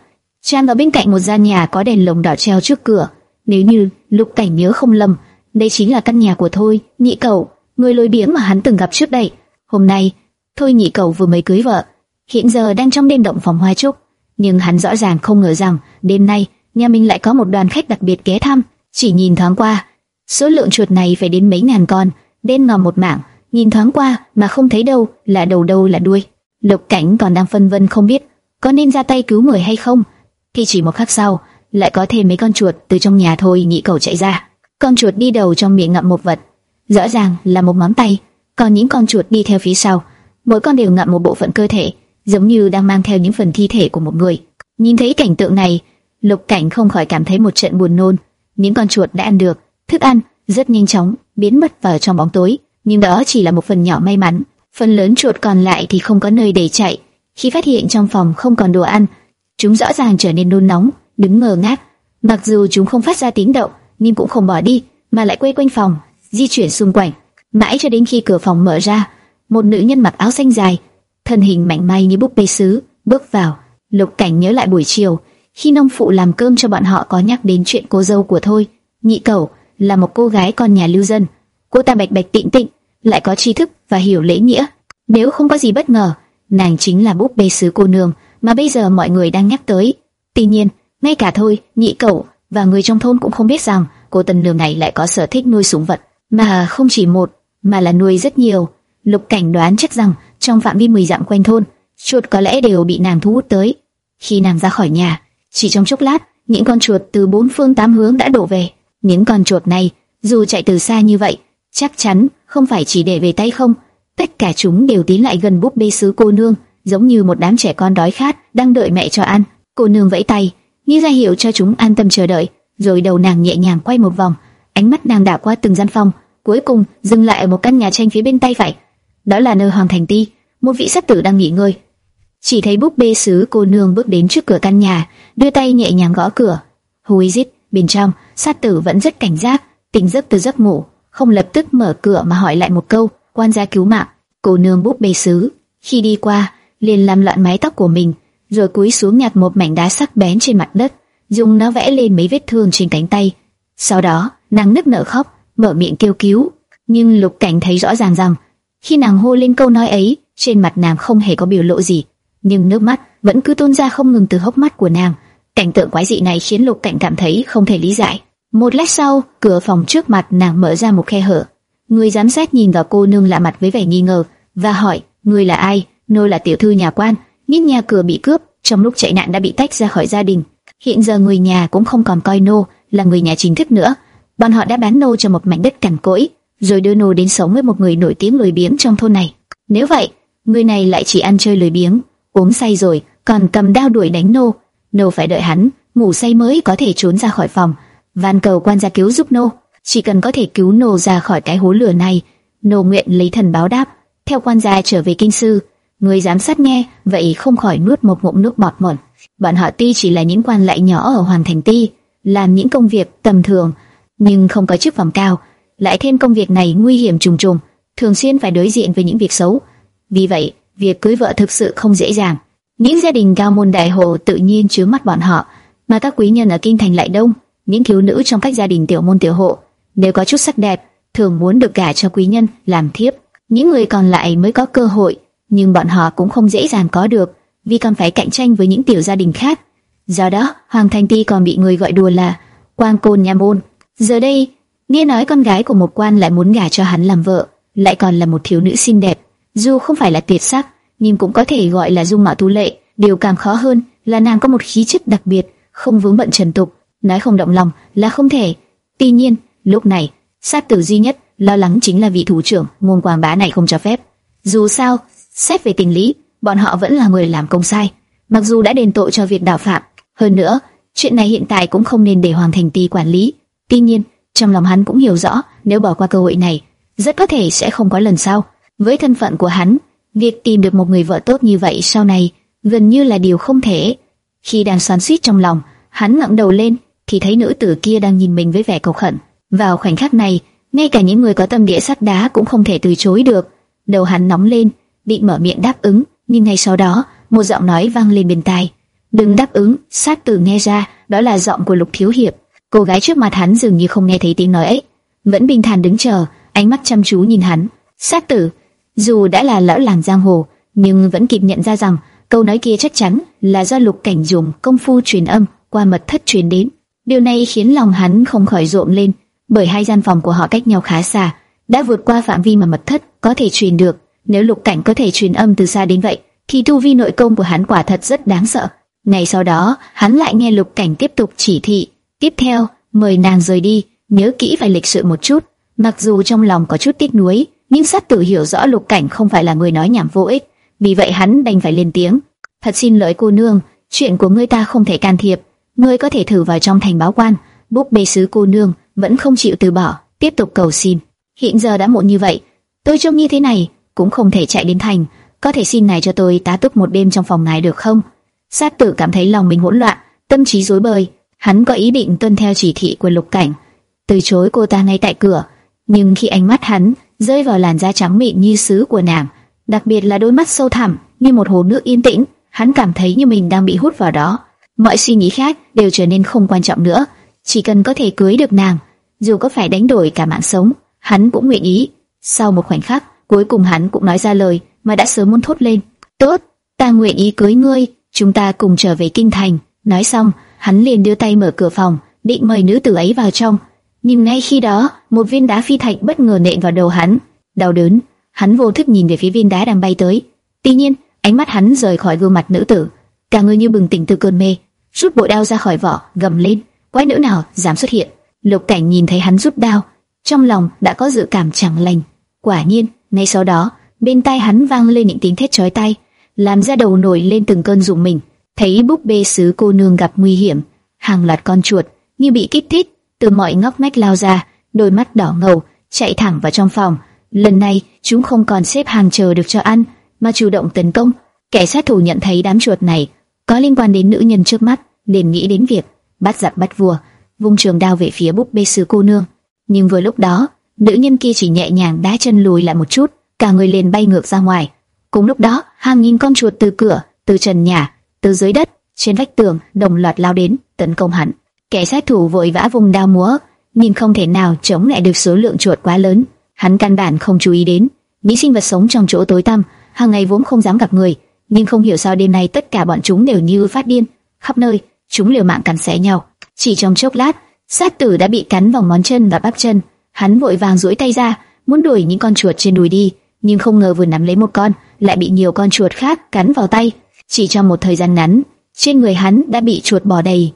Chan ở bên cạnh một gian nhà có đèn lồng đỏ treo trước cửa. Nếu như Lục Cảnh nhớ không lầm, đây chính là căn nhà của Thôi Nhị Cầu, người lôi biếng mà hắn từng gặp trước đây. Hôm nay, Thôi Nhị Cầu vừa mới cưới vợ, hiện giờ đang trong đêm động phòng hoa trúc. Nhưng hắn rõ ràng không ngờ rằng đêm nay nhà mình lại có một đoàn khách đặc biệt ghé thăm. Chỉ nhìn thoáng qua, số lượng chuột này phải đến mấy ngàn con, đen ngòm một mảng, nhìn thoáng qua mà không thấy đâu là đầu đâu là đuôi. Lục Cảnh còn đang phân vân không biết có nên ra tay cứu người hay không, thì chỉ một khắc sau lại có thêm mấy con chuột từ trong nhà thôi nhị cầu chạy ra. Con chuột đi đầu trong miệng ngậm một vật, rõ ràng là một ngón tay, còn những con chuột đi theo phía sau, mỗi con đều ngậm một bộ phận cơ thể, giống như đang mang theo những phần thi thể của một người. Nhìn thấy cảnh tượng này, Lục Cảnh không khỏi cảm thấy một trận buồn nôn. Những con chuột đã ăn được thức ăn, rất nhanh chóng biến mất vào trong bóng tối nhưng đó chỉ là một phần nhỏ may mắn. Phần lớn chuột còn lại thì không có nơi để chạy. Khi phát hiện trong phòng không còn đồ ăn, chúng rõ ràng trở nên nôn nóng, đứng ngơ ngác. Mặc dù chúng không phát ra tiếng động, nhưng cũng không bỏ đi, mà lại quay quanh phòng, di chuyển xung quanh, mãi cho đến khi cửa phòng mở ra, một nữ nhân mặc áo xanh dài, thân hình mảnh may như búp bê sứ, bước vào. Lục Cảnh nhớ lại buổi chiều, khi nông phụ làm cơm cho bọn họ có nhắc đến chuyện cô dâu của thôi. Nhị Cẩu là một cô gái con nhà lưu dân, cô ta bạch bạch tịnh tịnh, lại có tri thức và hiểu lễ nghĩa. Nếu không có gì bất ngờ, nàng chính là búp bê sứ cô nương mà bây giờ mọi người đang nhắc tới. Tuy nhiên, ngay cả thôi, Nhị Cẩu và người trong thôn cũng không biết rằng cô tần nương này lại có sở thích nuôi sủng vật, mà không chỉ một, mà là nuôi rất nhiều. Lục Cảnh đoán chắc rằng trong phạm vi 10 dặm quanh thôn, chuột có lẽ đều bị nàng thu hút tới. Khi nàng ra khỏi nhà, chỉ trong chốc lát, những con chuột từ bốn phương tám hướng đã đổ về. Những con chuột này, dù chạy từ xa như vậy, chắc chắn không phải chỉ để về tay không, tất cả chúng đều tiến lại gần búp bê sứ cô nương, giống như một đám trẻ con đói khát đang đợi mẹ cho ăn. Cô nương vẫy tay, như ra hiệu cho chúng an tâm chờ đợi, rồi đầu nàng nhẹ nhàng quay một vòng, ánh mắt nàng đảo qua từng gian phòng, cuối cùng dừng lại ở một căn nhà tranh phía bên tay phải. Đó là nơi Hoàng Thành Ti, một vị sát tử đang nghỉ ngơi. Chỉ thấy búp bê sứ cô nương bước đến trước cửa căn nhà, đưa tay nhẹ nhàng gõ cửa. Húi rít. Bên trong, sát tử vẫn rất cảnh giác, tỉnh giấc từ giấc ngủ, không lập tức mở cửa mà hỏi lại một câu, quan gia cứu mạng. Cô nương búp bê sứ, khi đi qua, liền làm loạn mái tóc của mình, rồi cúi xuống nhặt một mảnh đá sắc bén trên mặt đất, dùng nó vẽ lên mấy vết thương trên cánh tay. Sau đó, nàng nức nở khóc, mở miệng kêu cứu. Nhưng Lục Cảnh thấy rõ ràng rằng, khi nàng hô lên câu nói ấy, trên mặt nàng không hề có biểu lộ gì, nhưng nước mắt vẫn cứ tuôn ra không ngừng từ hốc mắt của nàng. Cảnh tượng quái dị này khiến Lục Cảnh cảm thấy không thể lý giải. Một lát sau, cửa phòng trước mặt nàng mở ra một khe hở. Người giám sát nhìn vào cô nương lạ mặt với vẻ nghi ngờ và hỏi: "Ngươi là ai?" "Nô là tiểu thư nhà quan." nít nhà cửa bị cướp, trong lúc chạy nạn đã bị tách ra khỏi gia đình. Hiện giờ người nhà cũng không còn coi nô là người nhà chính thức nữa. Bọn họ đã bán nô cho một mảnh đất cằn cỗi, rồi đưa nô đến sống với một người nổi tiếng lười biếng trong thôn này. Nếu vậy, người này lại chỉ ăn chơi lười biếng, uống say rồi còn cầm đao đuổi đánh nô. Nô phải đợi hắn ngủ say mới có thể trốn ra khỏi phòng. Van cầu quan gia cứu giúp nô, chỉ cần có thể cứu nô ra khỏi cái hố lửa này, nô nguyện lấy thần báo đáp. Theo quan gia trở về kinh sư, người giám sát nghe vậy không khỏi nuốt một ngụm nước bọt mòn. Bọn họ tuy chỉ là những quan lại nhỏ ở hoàng thành ti, làm những công việc tầm thường, nhưng không có chức phẩm cao, lại thêm công việc này nguy hiểm trùng trùng, thường xuyên phải đối diện với những việc xấu. Vì vậy, việc cưới vợ thực sự không dễ dàng. Những gia đình cao môn đại hộ tự nhiên chứa mắt bọn họ, mà các quý nhân ở kinh thành lại đông. Những thiếu nữ trong các gia đình tiểu môn tiểu hộ nếu có chút sắc đẹp, thường muốn được gả cho quý nhân làm thiếp. Những người còn lại mới có cơ hội, nhưng bọn họ cũng không dễ dàng có được, vì còn phải cạnh tranh với những tiểu gia đình khác. Do đó, Hoàng Thành Ti còn bị người gọi đùa là quang côn nha môn. Giờ đây, nghe nói con gái của một quan lại muốn gả cho hắn làm vợ, lại còn là một thiếu nữ xinh đẹp, dù không phải là tuyệt sắc, nhưng cũng có thể gọi là dung mạo tú lệ. Điều càng khó hơn là nàng có một khí chất đặc biệt, không vướng bận trần tục, nói không động lòng là không thể. Tuy nhiên, lúc này, sát tử duy nhất lo lắng chính là vị thủ trưởng ngôn quang bá này không cho phép. Dù sao, xét về tình lý, bọn họ vẫn là người làm công sai, mặc dù đã đền tội cho việc đảo phạm. Hơn nữa, chuyện này hiện tại cũng không nên để hoàng thành Ti quản lý. Tuy nhiên, trong lòng hắn cũng hiểu rõ, nếu bỏ qua cơ hội này, rất có thể sẽ không có lần sau. Với thân phận của hắn, việc tìm được một người vợ tốt như vậy sau này gần như là điều không thể. Khi đang xoắn xuýt trong lòng, hắn ngẩng đầu lên thì thấy nữ tử kia đang nhìn mình với vẻ cầu khẩn. Vào khoảnh khắc này, ngay cả những người có tâm địa sắt đá cũng không thể từ chối được. Đầu hắn nóng lên, định mở miệng đáp ứng, nhưng ngay sau đó, một giọng nói vang lên bên tai. "Đừng đáp ứng." Sát Tử nghe ra, đó là giọng của Lục Thiếu Hiệp. Cô gái trước mặt hắn dường như không nghe thấy tiếng nói ấy, vẫn bình thản đứng chờ, ánh mắt chăm chú nhìn hắn. Sát Tử, dù đã là lỡ làng giang hồ, nhưng vẫn kịp nhận ra rằng câu nói kia chắc chắn là do Lục Cảnh dùng công phu truyền âm qua mật thất truyền đến. Điều này khiến lòng hắn không khỏi rộn lên, bởi hai gian phòng của họ cách nhau khá xa, đã vượt qua phạm vi mà mật thất có thể truyền được. Nếu Lục Cảnh có thể truyền âm từ xa đến vậy, thì tu vi nội công của hắn quả thật rất đáng sợ. Ngày sau đó, hắn lại nghe Lục Cảnh tiếp tục chỉ thị, tiếp theo mời nàng rời đi, nhớ kỹ phải lịch sự một chút. Mặc dù trong lòng có chút tiếc nuối, nhưng sát tử hiểu rõ Lục Cảnh không phải là người nói nhảm vô ích, vì vậy hắn đành phải lên tiếng. Thật xin lỗi cô nương, chuyện của ngươi ta không thể can thiệp, ngươi có thể thử vào trong thành báo quan. Búp bê sứ cô nương vẫn không chịu từ bỏ, tiếp tục cầu xin. Hiện giờ đã muộn như vậy, tôi trông như thế này cũng không thể chạy đến thành, có thể xin này cho tôi tá túc một đêm trong phòng ngài được không? Sát Tử cảm thấy lòng mình hỗn loạn, tâm trí rối bời. Hắn có ý định tuân theo chỉ thị của Lục Cảnh, từ chối cô ta ngay tại cửa. Nhưng khi ánh mắt hắn rơi vào làn da trắng mịn như sứ của nàng, đặc biệt là đôi mắt sâu thẳm như một hồ nước yên tĩnh, hắn cảm thấy như mình đang bị hút vào đó. Mọi suy nghĩ khác đều trở nên không quan trọng nữa, chỉ cần có thể cưới được nàng, dù có phải đánh đổi cả mạng sống, hắn cũng nguyện ý. Sau một khoảnh khắc, cuối cùng hắn cũng nói ra lời mà đã sớm muốn thốt lên. Tốt, ta nguyện ý cưới ngươi, chúng ta cùng trở về kinh thành. Nói xong, hắn liền đưa tay mở cửa phòng, định mời nữ tử ấy vào trong. Nhưng ngay khi đó, một viên đá phi thạch bất ngờ nện vào đầu hắn. Đau đớn, hắn vô thức nhìn về phía viên đá đang bay tới. Tuy nhiên, ánh mắt hắn rời khỏi gương mặt nữ tử, cả người như bừng tỉnh từ cơn mê, rút bộ đao ra khỏi vỏ, gầm lên, quái nữ nào dám xuất hiện. Lục Cảnh nhìn thấy hắn rút đao, trong lòng đã có dự cảm chẳng lành. Quả nhiên, ngay sau đó, bên tai hắn vang lên những tiếng thét chói tai, làm ra đầu nổi lên từng cơn rùng mình. Thấy búp bê sứ cô nương gặp nguy hiểm, hàng loạt con chuột như bị kích thích từ mọi ngóc ngách lao ra, đôi mắt đỏ ngầu chạy thẳng vào trong phòng. Lần này, chúng không còn xếp hàng chờ được cho ăn, mà chủ động tấn công. Kẻ sát thủ nhận thấy đám chuột này có liên quan đến nữ nhân trước mắt, liền nghĩ đến việc bắt giặc bắt vua, vung trường đao về phía búp bê sứ cô nương. Nhưng vừa lúc đó, nữ nhân kia chỉ nhẹ nhàng đá chân lùi lại một chút, cả người liền bay ngược ra ngoài. Cùng lúc đó, hàng nghìn con chuột từ cửa, từ trần nhà, từ dưới đất, trên vách tường đồng loạt lao đến tấn công hắn. Kẻ sát thủ vội vã vùng đao múa, nhưng không thể nào chống lại được số lượng chuột quá lớn. Hắn căn bản không chú ý đến những sinh vật sống trong chỗ tối tăm, hàng ngày vốn không dám gặp người, nhưng không hiểu sao đêm nay tất cả bọn chúng đều như phát điên, khắp nơi chúng liều mạng cắn xé nhau. Chỉ trong chốc lát, sát tử đã bị cắn vào ngón chân và bắp chân. Hắn vội vàng duỗi tay ra, muốn đuổi những con chuột trên đùi đi, nhưng không ngờ vừa nắm lấy một con, lại bị nhiều con chuột khác cắn vào tay. Chỉ trong một thời gian ngắn, trên người hắn đã bị chuột bò đầy.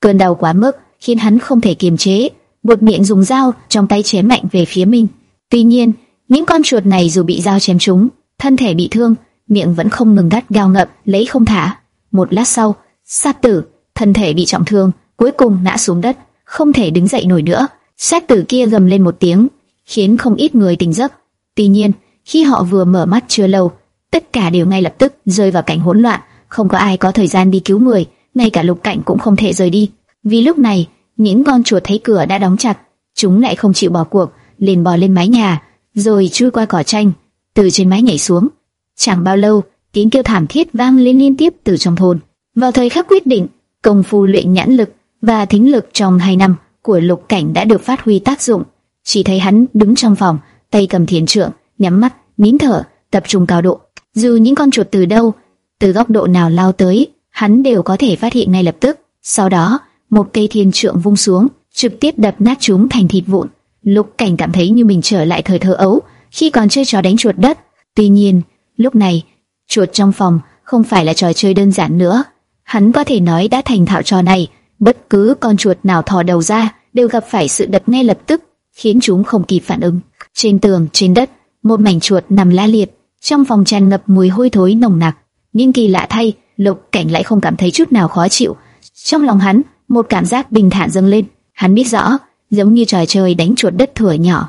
Cơn đau quá mức khiến hắn không thể kiềm chế, buột miệng dùng dao trong tay chém mạnh về phía mình. Tuy nhiên, những con chuột này dù bị dao chém trúng, thân thể bị thương, miệng vẫn không ngừng gắt gao ngậm lấy không thả. Một lát sau, sát tử thân thể bị trọng thương, cuối cùng ngã xuống đất, không thể đứng dậy nổi nữa. Sát tử kia gầm lên một tiếng, khiến không ít người tỉnh giấc. Tuy nhiên, khi họ vừa mở mắt chưa lâu, tất cả đều ngay lập tức rơi vào cảnh hỗn loạn, không có ai có thời gian đi cứu người, ngay cả lục cảnh cũng không thể rời đi. Vì lúc này, những con chuột thấy cửa đã đóng chặt, chúng lại không chịu bỏ cuộc, liền bò lên mái nhà, rồi chui qua cỏ tranh, từ trên mái nhảy xuống. Chẳng bao lâu, tiếng kêu thảm thiết vang lên liên tiếp từ trong thôn. Vào thời khắc quyết định, công phu luyện nhãn lực và thính lực trong hai năm của lục cảnh đã được phát huy tác dụng. Chỉ thấy hắn đứng trong phòng, tay cầm thiền trượng, nhắm mắt, nín thở, tập trung cao độ. Dù những con chuột từ đâu, từ góc độ nào lao tới, hắn đều có thể phát hiện ngay lập tức. Sau đó, một cây thiên trượng vung xuống, trực tiếp đập nát chúng thành thịt vụn. Lục Cảnh cảm thấy như mình trở lại thời thơ ấu, khi còn chơi trò đánh chuột đất. Tuy nhiên, lúc này, chuột trong phòng không phải là trò chơi đơn giản nữa. Hắn có thể nói đã thành thạo trò này, bất cứ con chuột nào thò đầu ra đều gặp phải sự đập ngay lập tức, khiến chúng không kịp phản ứng. Trên tường, trên đất, một mảnh chuột nằm la liệt, trong phòng tràn ngập mùi hôi thối nồng nặc. Nhưng kỳ lạ thay, Lục Cảnh lại không cảm thấy chút nào khó chịu. Trong lòng hắn, một cảm giác bình thản dâng lên. Hắn biết rõ, giống như trò chơi đánh chuột đất thừa nhỏ.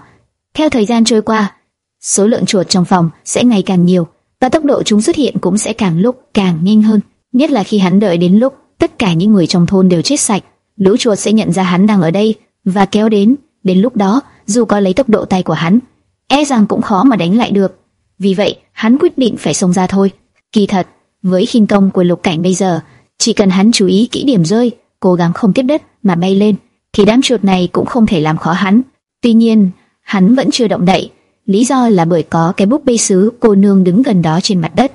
Theo thời gian trôi qua, số lượng chuột trong phòng sẽ ngày càng nhiều và tốc độ chúng xuất hiện cũng sẽ càng lúc càng nhanh hơn. Nhất là khi hắn đợi đến lúc tất cả những người trong thôn đều chết sạch, lũ chuột sẽ nhận ra hắn đang ở đây và kéo đến. Đến lúc đó, dù có lấy tốc độ tay của hắn, e rằng cũng khó mà đánh lại được. Vì vậy, hắn quyết định phải xông ra thôi. Kỳ thật, với khinh công của lục cảnh bây giờ, chỉ cần hắn chú ý kỹ điểm rơi, cố gắng không tiếp đất mà bay lên, thì đám chuột này cũng không thể làm khó hắn. Tuy nhiên, hắn vẫn chưa động đậy, lý do là bởi có cái búp bê sứ cô nương đứng gần đó trên mặt đất.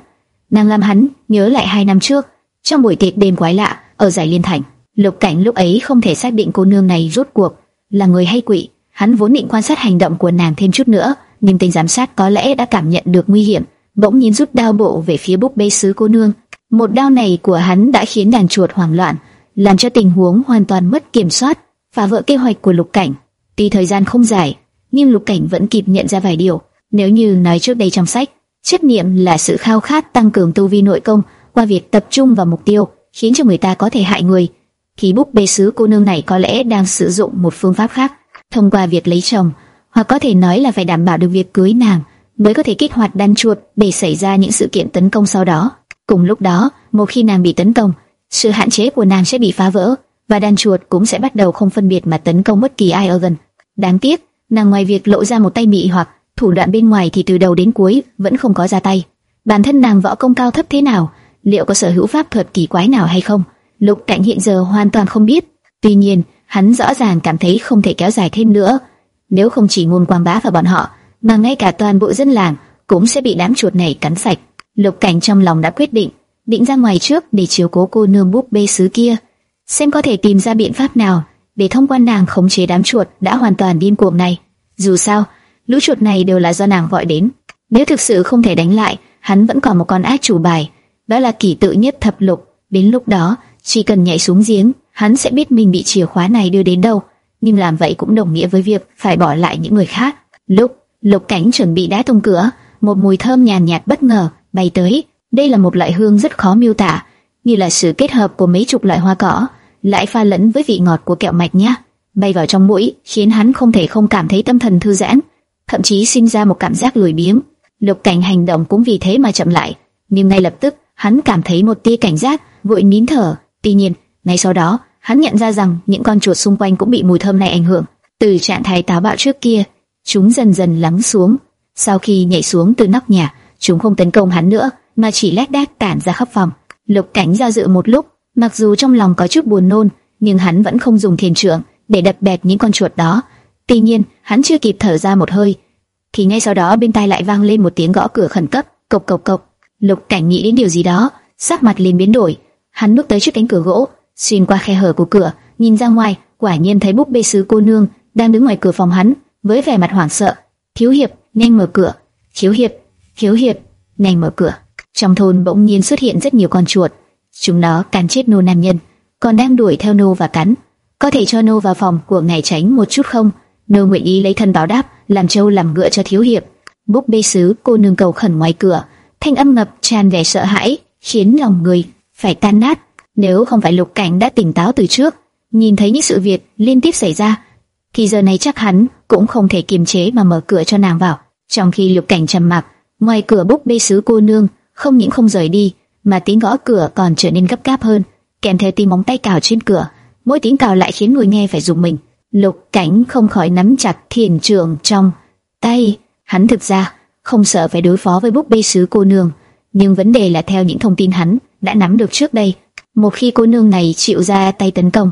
Nàng làm hắn nhớ lại hai năm trước, trong buổi tiệc đêm quái lạ ở giải liên thành. Lục cảnh lúc ấy không thể xác định cô nương này rốt cuộc là người hay quỷ. Hắn vốn định quan sát hành động của nàng thêm chút nữa, nhưng tên giám sát có lẽ đã cảm nhận được nguy hiểm, bỗng nhiên rút đao bộ về phía búp bê sứ cô nương. Một đao này của hắn đã khiến đàn chuột hoảng loạn, làm cho tình huống hoàn toàn mất kiểm soát, phá vỡ kế hoạch của Lục Cảnh. Tuy thời gian không dài, nhưng Lục Cảnh vẫn kịp nhận ra vài điều. Nếu như nói trước đây trong sách, chấp niệm là sự khao khát tăng cường tu vi nội công qua việc tập trung vào mục tiêu, khiến cho người ta có thể hại người, thì búp bê sứ cô nương này có lẽ đang sử dụng một phương pháp khác, thông qua việc lấy chồng, hoặc có thể nói là phải đảm bảo được việc cưới nàng mới có thể kích hoạt đan chuột để xảy ra những sự kiện tấn công sau đó. Cùng lúc đó, một khi nàng bị tấn công, sự hạn chế của nàng sẽ bị phá vỡ và đan chuột cũng sẽ bắt đầu không phân biệt mà tấn công bất kỳ ai ở gần. Đáng tiếc, nàng ngoài việc lộ ra một tay mị hoặc thủ đoạn bên ngoài thì từ đầu đến cuối vẫn không có ra tay. Bản thân nàng võ công cao thấp thế nào, liệu có sở hữu pháp thuật kỳ quái nào hay không, Lục Cảnh hiện giờ hoàn toàn không biết. Tuy nhiên, hắn rõ ràng cảm thấy không thể kéo dài thêm nữa. Nếu không chỉ ngôn quang bá và bọn họ, mà ngay cả toàn bộ dân làng cũng sẽ bị đám chuột này cắn sạch. Lục Cảnh trong lòng đã quyết định, định ra ngoài trước để chiếu cố cô nương búp bê sứ kia, xem có thể tìm ra biện pháp nào để thông qua nàng khống chế đám chuột đã hoàn toàn điên cuồng này. Dù sao, lũ chuột này đều là do nàng gọi đến. Nếu thực sự không thể đánh lại, hắn vẫn còn một con ác chủ bài, đó là kỷ tự nhất thập lục. Đến lúc đó, chỉ cần nhảy xuống giếng, hắn sẽ biết mình bị chìa khóa này đưa đến đâu. Nhưng làm vậy cũng đồng nghĩa với việc phải bỏ lại những người khác. Lúc lục cảnh chuẩn bị đá tung cửa, một mùi thơm nhàn nhạt bất ngờ bay tới. Đây là một loại hương rất khó miêu tả, như là sự kết hợp của mấy chục loại hoa cỏ, lại pha lẫn với vị ngọt của kẹo mạch nhá. Bay vào trong mũi, khiến hắn không thể không cảm thấy tâm thần thư giãn, thậm chí sinh ra một cảm giác lười biếng. Lục Cảnh hành động cũng vì thế mà chậm lại, nhưng ngay lập tức hắn cảm thấy một tia cảnh giác, vội nín thở. Tuy nhiên, ngay sau đó, hắn nhận ra rằng những con chuột xung quanh cũng bị mùi thơm này ảnh hưởng. Từ trạng thái táo bạo trước kia, chúng dần dần lắng xuống. Sau khi nhảy xuống từ nóc nhà, chúng không tấn công hắn nữa, mà chỉ lác đác tản ra khắp phòng. Lục Cảnh do dự một lúc, mặc dù trong lòng có chút buồn nôn, nhưng hắn vẫn không dùng thiền trưởng để đập bẹt những con chuột đó. Tuy nhiên, hắn chưa kịp thở ra một hơi, thì ngay sau đó bên tai lại vang lên một tiếng gõ cửa khẩn cấp, cộc cộc cộc. Lục Cảnh nghĩ đến điều gì đó, sắc mặt liền biến đổi. Hắn bước tới trước cánh cửa gỗ, xuyên qua khe hở của cửa, nhìn ra ngoài, quả nhiên thấy búp bê sứ cô nương đang đứng ngoài cửa phòng hắn, với vẻ mặt hoảng sợ. Thiếu hiệp, nhanh mở cửa. Thiếu hiệp, thiếu hiệp, nhanh mở cửa. Trong thôn bỗng nhiên xuất hiện rất nhiều con chuột, chúng nó cắn chết nô nam nhân, còn đang đuổi theo nô và cắn. Có thể cho nô vào phòng của ngài tránh một chút không? Nô nguyện ý lấy thân báo đáp, làm trâu làm ngựa cho thiếu hiệp. Búp bê sứ cô nương cầu khẩn ngoài cửa, thanh âm ngập tràn vẻ sợ hãi, khiến lòng người phải tan nát. Nếu không phải lục cảnh đã tỉnh táo từ trước, nhìn thấy những sự việc liên tiếp xảy ra, thì giờ này chắc hắn cũng không thể kiềm chế mà mở cửa cho nàng vào. Trong khi lục cảnh trầm mặc, ngoài cửa búp bê sứ cô nương không những không rời đi, mà tiếng gõ cửa còn trở nên gấp gáp hơn, kèm theo tiếng móng tay cào trên cửa. Mỗi tiếng cào lại khiến người nghe phải dùng mình. Lục Cảnh không khỏi nắm chặt thiền trường trong tay. Hắn thực ra không sợ phải đối phó với búp bê sứ cô nương, nhưng vấn đề là theo những thông tin hắn đã nắm được trước đây, một khi cô nương này chịu ra tay tấn công,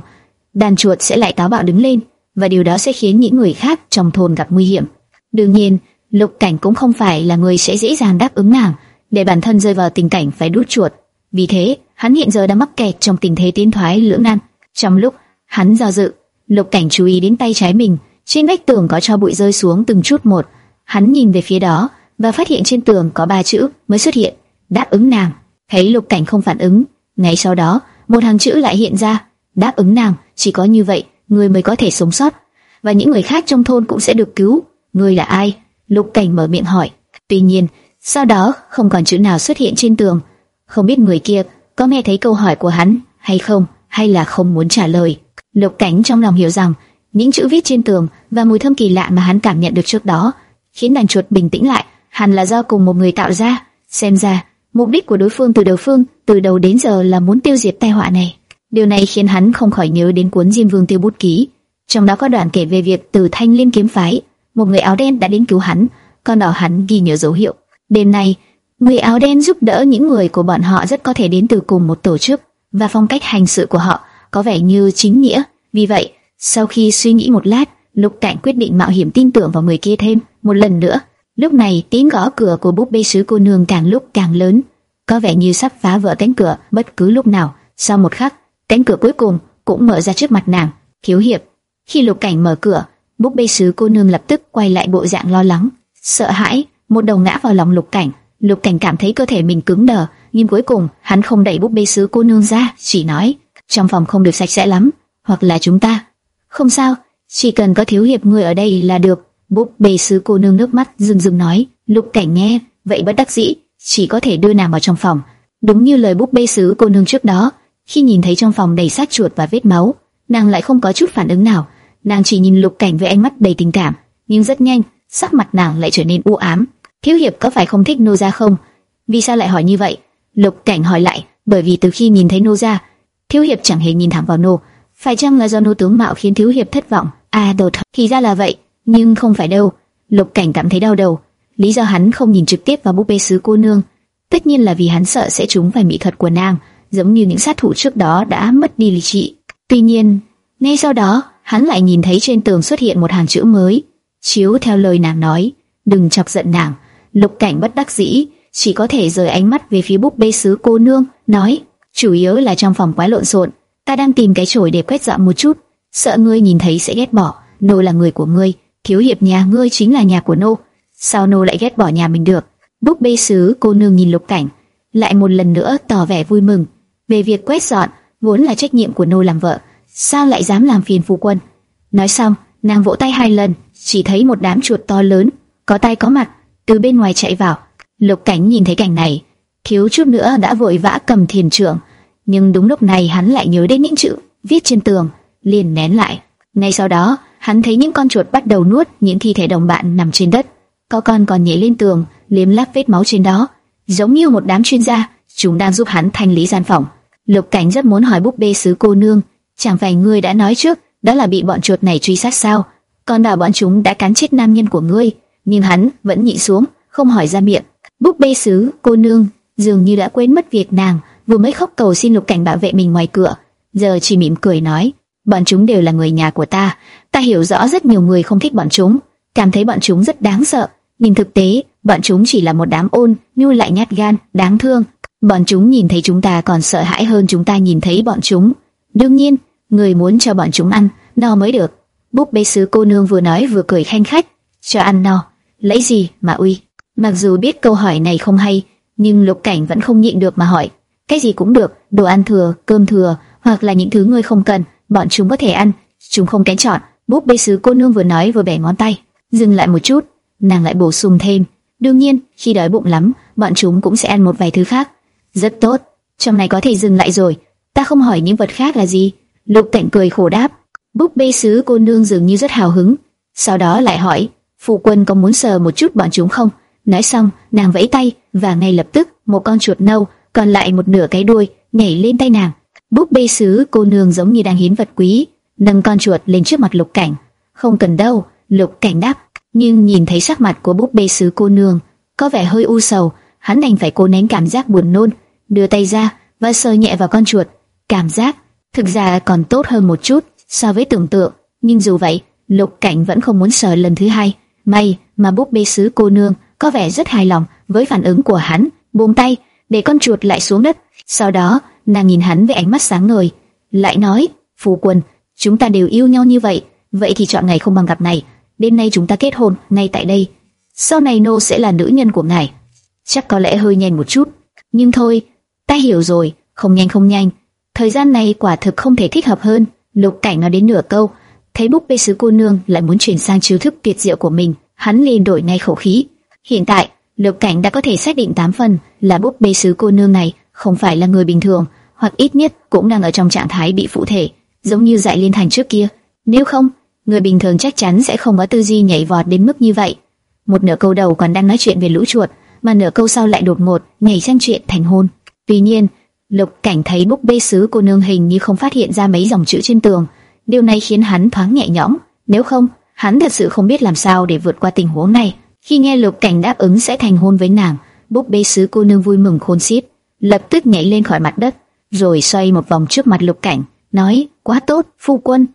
đàn chuột sẽ lại táo bạo đứng lên, và điều đó sẽ khiến những người khác trong thôn gặp nguy hiểm. Đương nhiên, Lục Cảnh cũng không phải là người sẽ dễ dàng đáp ứng nàng, để bản thân rơi vào tình cảnh phải đút chuột. Vì thế, hắn hiện giờ đang mắc kẹt trong tình thế tiến thoái lưỡng nan. Trong lúc hắn do dự, Lục Cảnh chú ý đến tay trái mình, trên vách tường có cho bụi rơi xuống từng chút một. Hắn nhìn về phía đó và phát hiện trên tường có ba chữ mới xuất hiện, đáp ứng nàng. Thấy Lục Cảnh không phản ứng, ngay sau đó một hàng chữ lại hiện ra, đáp ứng nàng. Chỉ có như vậy, người mới có thể sống sót, và những người khác trong thôn cũng sẽ được cứu. Người là ai? Lục Cảnh mở miệng hỏi. Tuy nhiên, sau đó không còn chữ nào xuất hiện trên tường. Không biết người kia có nghe thấy câu hỏi của hắn hay không, hay là không muốn trả lời. Lục Cảnh trong lòng hiểu rằng những chữ viết trên tường và mùi thơm kỳ lạ mà hắn cảm nhận được trước đó khiến đàn chuột bình tĩnh lại, hẳn là do cùng một người tạo ra. Xem ra, mục đích của đối phương từ đầu phương từ đầu đến giờ là muốn tiêu diệt tai họa này. Điều này khiến hắn không khỏi nhớ đến cuốn Diêm Vương Tiêu bút ký, trong đó có đoạn kể về việc từ Thanh Liên kiếm phái, một người áo đen đã đến cứu hắn, còn đỏ hắn ghi nhớ dấu hiệu. Đêm nay, người áo đen giúp đỡ những người của bọn họ rất có thể đến từ cùng một tổ chức, và phong cách hành sự của họ có vẻ như chính nghĩa. Vì vậy, sau khi suy nghĩ một lát, Lục Cảnh quyết định mạo hiểm tin tưởng vào người kia thêm một lần nữa. Lúc này tiếng gõ cửa của búp bê sứ cô nương càng lúc càng lớn, có vẻ như sắp phá vỡ cánh cửa bất cứ lúc nào. Sau một khắc, cánh cửa cuối cùng cũng mở ra trước mặt nàng. Thiếu hiệp, khi Lục Cảnh mở cửa, búp bê sứ cô nương lập tức quay lại bộ dạng lo lắng, sợ hãi, một đầu ngã vào lòng Lục Cảnh. Lục Cảnh cảm thấy cơ thể mình cứng đờ, nhưng cuối cùng hắn không đẩy búp bê sứ cô nương ra, chỉ nói trong phòng không được sạch sẽ lắm, hoặc là chúng ta. Không sao, chỉ cần có thiếu hiệp người ở đây là được. Búp bê sứ cô nương nước mắt rưng rưng nói. Lục cảnh nghe, vậy bất đắc dĩ, chỉ có thể đưa nàng vào trong phòng. Đúng như lời búp bê sứ cô nương trước đó, khi nhìn thấy trong phòng đầy xác chuột và vết máu, nàng lại không có chút phản ứng nào. Nàng chỉ nhìn lục cảnh với ánh mắt đầy tình cảm, nhưng rất nhanh, sắc mặt nàng lại trở nên u ám. Thiếu hiệp có phải không thích nô gia không? Vì sao lại hỏi như vậy? Lục Cảnh hỏi lại, bởi vì từ khi nhìn thấy nô gia, thiếu hiệp chẳng hề nhìn thẳng vào nô, phải chăng là do nô tướng mạo khiến thiếu hiệp thất vọng? À, đột thì ra là vậy, nhưng không phải đâu. Lục Cảnh cảm thấy đau đầu, lý do hắn không nhìn trực tiếp vào búp bê sứ cô nương, tất nhiên là vì hắn sợ sẽ trúng phải mỹ thuật của nàng, giống như những sát thủ trước đó đã mất đi lý trí. Tuy nhiên, ngay sau đó, hắn lại nhìn thấy trên tường xuất hiện một hàng chữ mới, chiếu theo lời nàng nói, đừng chọc giận nàng. Lục Cảnh bất đắc dĩ, chỉ có thể rời ánh mắt về phía búp bê sứ cô nương, nói, chủ yếu là trong phòng quá lộn xộn, ta đang tìm cái chổi để quét dọn một chút, sợ ngươi nhìn thấy sẽ ghét bỏ. Nô là người của ngươi, thiếu hiệp nhà ngươi chính là nhà của nô, sao nô lại ghét bỏ nhà mình được? Búp bê sứ cô nương nhìn Lục Cảnh, lại một lần nữa tỏ vẻ vui mừng về việc quét dọn, vốn là trách nhiệm của nô làm vợ, sao lại dám làm phiền phu quân? Nói xong, nàng vỗ tay hai lần, chỉ thấy một đám chuột to lớn, có tay có mặt, từ bên ngoài chạy vào. Lục Cảnh nhìn thấy cảnh này, thiếu chút nữa đã vội vã cầm thiền trưởng, nhưng đúng lúc này hắn lại nhớ đến những chữ viết trên tường, liền nén lại. Ngay sau đó, hắn thấy những con chuột bắt đầu nuốt những thi thể đồng bạn nằm trên đất. Có con còn nhảy lên tường, liếm láp vết máu trên đó, giống như một đám chuyên gia, chúng đang giúp hắn thanh lý gian phòng. Lục Cảnh rất muốn hỏi búp bê sứ cô nương, chẳng phải ngươi đã nói trước, đó là bị bọn chuột này truy sát sao? Còn bảo bọn chúng đã cắn chết nam nhân của ngươi, nhưng hắn vẫn nhịn xuống, không hỏi ra miệng. Búp bê sứ cô nương dường như đã quên mất việc nàng vừa mới khóc cầu xin Lục Cảnh bảo vệ mình ngoài cửa, giờ chỉ mỉm cười nói, bọn chúng đều là người nhà của ta, ta hiểu rõ rất nhiều người không thích bọn chúng, cảm thấy bọn chúng rất đáng sợ, nhưng thực tế, bọn chúng chỉ là một đám ôn, nhu lại nhát gan, đáng thương. Bọn chúng nhìn thấy chúng ta còn sợ hãi hơn chúng ta nhìn thấy bọn chúng. Đương nhiên, người muốn cho bọn chúng ăn, no mới được. Búp bê sứ cô nương vừa nói vừa cười khanh khách, cho ăn no, lấy gì mà uy. Mặc dù biết câu hỏi này không hay, nhưng lục cảnh vẫn không nhịn được mà hỏi. Cái gì cũng được, đồ ăn thừa, cơm thừa, hoặc là những thứ ngươi không cần, bọn chúng có thể ăn, chúng không kén chọn. Búp bê sứ cô nương vừa nói vừa bẻ ngón tay, dừng lại một chút, nàng lại bổ sung thêm, đương nhiên khi đói bụng lắm, bọn chúng cũng sẽ ăn một vài thứ khác. Rất tốt, trong này có thể dừng lại rồi. Ta không hỏi những vật khác là gì. Lục Cảnh cười khổ đáp. Búp bê sứ cô nương dường như rất hào hứng, sau đó lại hỏi, phụ quân có muốn sờ một chút bọn chúng không? Nói xong, nàng vẫy tay và ngay lập tức một con chuột nâu, còn lại một nửa cái đuôi nhảy lên tay nàng. Búp bê sứ cô nương giống như đang hiến vật quý, nâng con chuột lên trước mặt Lục Cảnh. Không cần đâu, Lục Cảnh đáp nhưng nhìn thấy sắc mặt của búp bê sứ cô nương có vẻ hơi u sầu, hắn đành phải cố nén cảm giác buồn nôn, đưa tay ra và sờ nhẹ vào con chuột. Cảm giác thực ra còn tốt hơn một chút so với tưởng tượng, nhưng dù vậy, Lục Cảnh vẫn không muốn sờ lần thứ hai. May mà búp bê sứ cô nương có vẻ rất hài lòng với phản ứng của hắn, buông tay để con chuột lại xuống đất. Sau đó, nàng nhìn hắn với ánh mắt sáng ngời, lại nói: "Phu quân, chúng ta đều yêu nhau như vậy, vậy thì chọn ngày không bằng gặp này." đêm nay chúng ta kết hôn ngay tại đây. Sau này nô sẽ là nữ nhân của ngài. Chắc có lẽ hơi nhanh một chút, nhưng thôi, ta hiểu rồi, không nhanh không nhanh. Thời gian này quả thực không thể thích hợp hơn. Lục Cảnh nói đến nửa câu, thấy búp bê sứ cô nương lại muốn chuyển sang chiêu thức tuyệt diệu của mình, hắn liền đổi ngay khẩu khí. Hiện tại, Lục Cảnh đã có thể xác định tám phần là búp bê sứ cô nương này không phải là người bình thường, hoặc ít nhất cũng đang ở trong trạng thái bị phụ thể, giống như dạy liên thành trước kia. Nếu không, người bình thường chắc chắn sẽ không có tư duy nhảy vọt đến mức như vậy. Một nửa câu đầu còn đang nói chuyện về lũ chuột, mà nửa câu sau lại đột ngột nhảy sang chuyện thành hôn. Tuy nhiên, Lục Cảnh thấy búp bê sứ cô nương hình như không phát hiện ra mấy dòng chữ trên tường, điều này khiến hắn thoáng nhẹ nhõm. Nếu không, hắn thật sự không biết làm sao để vượt qua tình huống này. Khi nghe Lục Cảnh đáp ứng sẽ thành hôn với nàng, búp bê sứ cô nương vui mừng khôn xiết, lập tức nhảy lên khỏi mặt đất, rồi xoay một vòng trước mặt Lục Cảnh, nói: "Quá tốt, phu quân."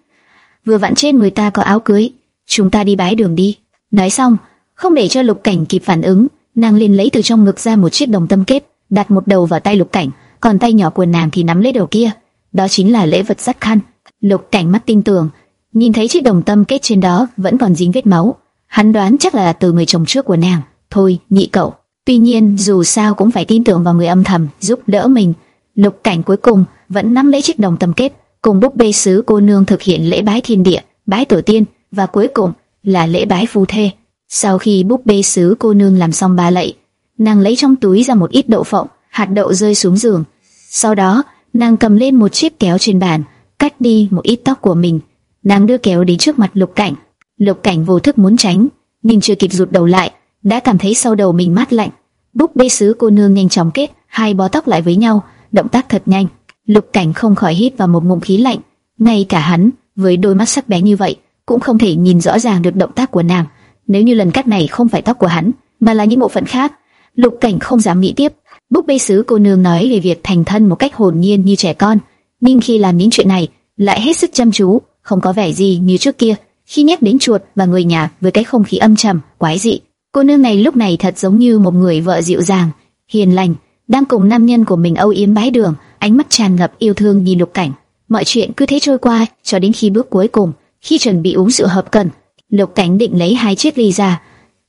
vừa vặn trên người ta có áo cưới, chúng ta đi bái đường đi. Nói xong, không để cho Lục Cảnh kịp phản ứng, nàng liền lấy từ trong ngực ra một chiếc đồng tâm kết, đặt một đầu vào tay Lục Cảnh, còn tay nhỏ của nàng thì nắm lấy đầu kia. Đó chính là lễ vật rất khăn. Lục Cảnh mắt tin tưởng, nhìn thấy chiếc đồng tâm kết trên đó vẫn còn dính vết máu, hắn đoán chắc là từ người chồng trước của nàng. Thôi, nhị cậu. Tuy nhiên, dù sao cũng phải tin tưởng vào người âm thầm giúp đỡ mình. Lục Cảnh cuối cùng vẫn nắm lấy chiếc đồng tâm kết, cùng búp bê sứ cô nương thực hiện lễ bái thiên địa, bái tổ tiên và cuối cùng là lễ bái phu thê. Sau khi búp bê sứ cô nương làm xong ba lạy, nàng lấy trong túi ra một ít đậu phộng, hạt đậu rơi xuống giường. Sau đó, nàng cầm lên một chiếc kéo trên bàn, cắt đi một ít tóc của mình. Nàng đưa kéo đến trước mặt Lục Cảnh. Lục Cảnh vô thức muốn tránh, nhưng chưa kịp rụt đầu lại, đã cảm thấy sau đầu mình mát lạnh. Búp bê sứ cô nương nhanh chóng kết hai bó tóc lại với nhau, động tác thật nhanh. Lục Cảnh không khỏi hít vào một ngụm khí lạnh, ngay cả hắn, với đôi mắt sắc bén như vậy, cũng không thể nhìn rõ ràng được động tác của nàng. Nếu như lần cắt này không phải tóc của hắn, mà là những bộ phận khác, Lục Cảnh không dám nghĩ tiếp. Búp bê sứ cô nương nói về việc thành thân một cách hồn nhiên như trẻ con, nhưng khi làm những chuyện này, lại hết sức chăm chú, không có vẻ gì như trước kia. Khi nhắc đến chuột và người nhà với cái không khí âm trầm, quái dị, cô nương này lúc này thật giống như một người vợ dịu dàng, hiền lành, đang cùng nam nhân của mình âu yếm bái đường, ánh mắt tràn ngập yêu thương nhìn Lục Cảnh. Mọi chuyện cứ thế trôi qua cho đến khi bước cuối cùng, khi chuẩn bị uống rượu hợp cần, Lục Cảnh định lấy hai chiếc ly ra,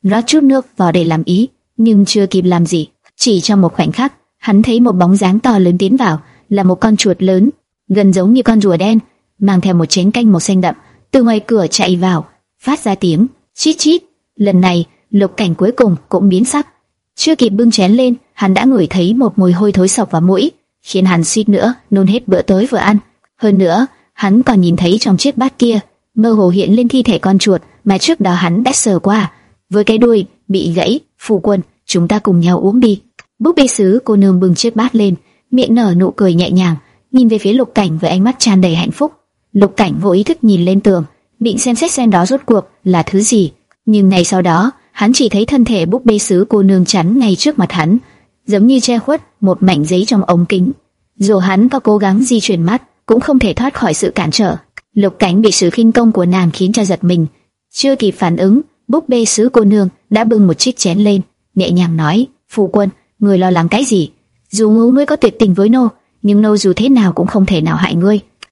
rót chút nước vào để làm ý, nhưng chưa kịp làm gì, chỉ trong một khoảnh khắc, hắn thấy một bóng dáng to lớn tiến vào, là một con chuột lớn, gần giống như con rùa đen, mang theo một chén canh màu xanh đậm, từ ngoài cửa chạy vào, phát ra tiếng chít chít. Lần này, Lục Cảnh cuối cùng cũng biến sắc, chưa kịp bưng chén lên, hắn đã ngửi thấy một mùi hôi thối sộc vào mũi, khiến hắn suýt nữa nôn hết bữa tối vừa ăn. Hơn nữa, hắn còn nhìn thấy trong chiếc bát kia mơ hồ hiện lên thi thể con chuột mà trước đó hắn đã sờ qua, với cái đuôi bị gãy. Phù quân, chúng ta cùng nhau uống đi. Búp bê sứ cô nương bưng chiếc bát lên, miệng nở nụ cười nhẹ nhàng, nhìn về phía Lục Cảnh với ánh mắt tràn đầy hạnh phúc. Lục Cảnh vô ý thức nhìn lên tường, định xem xét xem đó rốt cuộc là thứ gì, nhưng ngay sau đó, hắn chỉ thấy thân thể búp bê sứ cô nương chắn ngay trước mặt hắn, giống như che khuất một mảnh giấy trong ống kính. Dù hắn có cố gắng di chuyển mắt, cũng không thể thoát khỏi sự cản trở. Lục Cảnh bị sự khinh công của nàng khiến cho giật mình, chưa kịp phản ứng, búp bê sứ cô nương đã bưng một chiếc chén lên, nhẹ nhàng nói: "Phu quân, người lo lắng cái gì? Dù ngũ ngươi có tuyệt tình với nô, nhưng nô dù thế nào cũng không thể nào hại ngươi."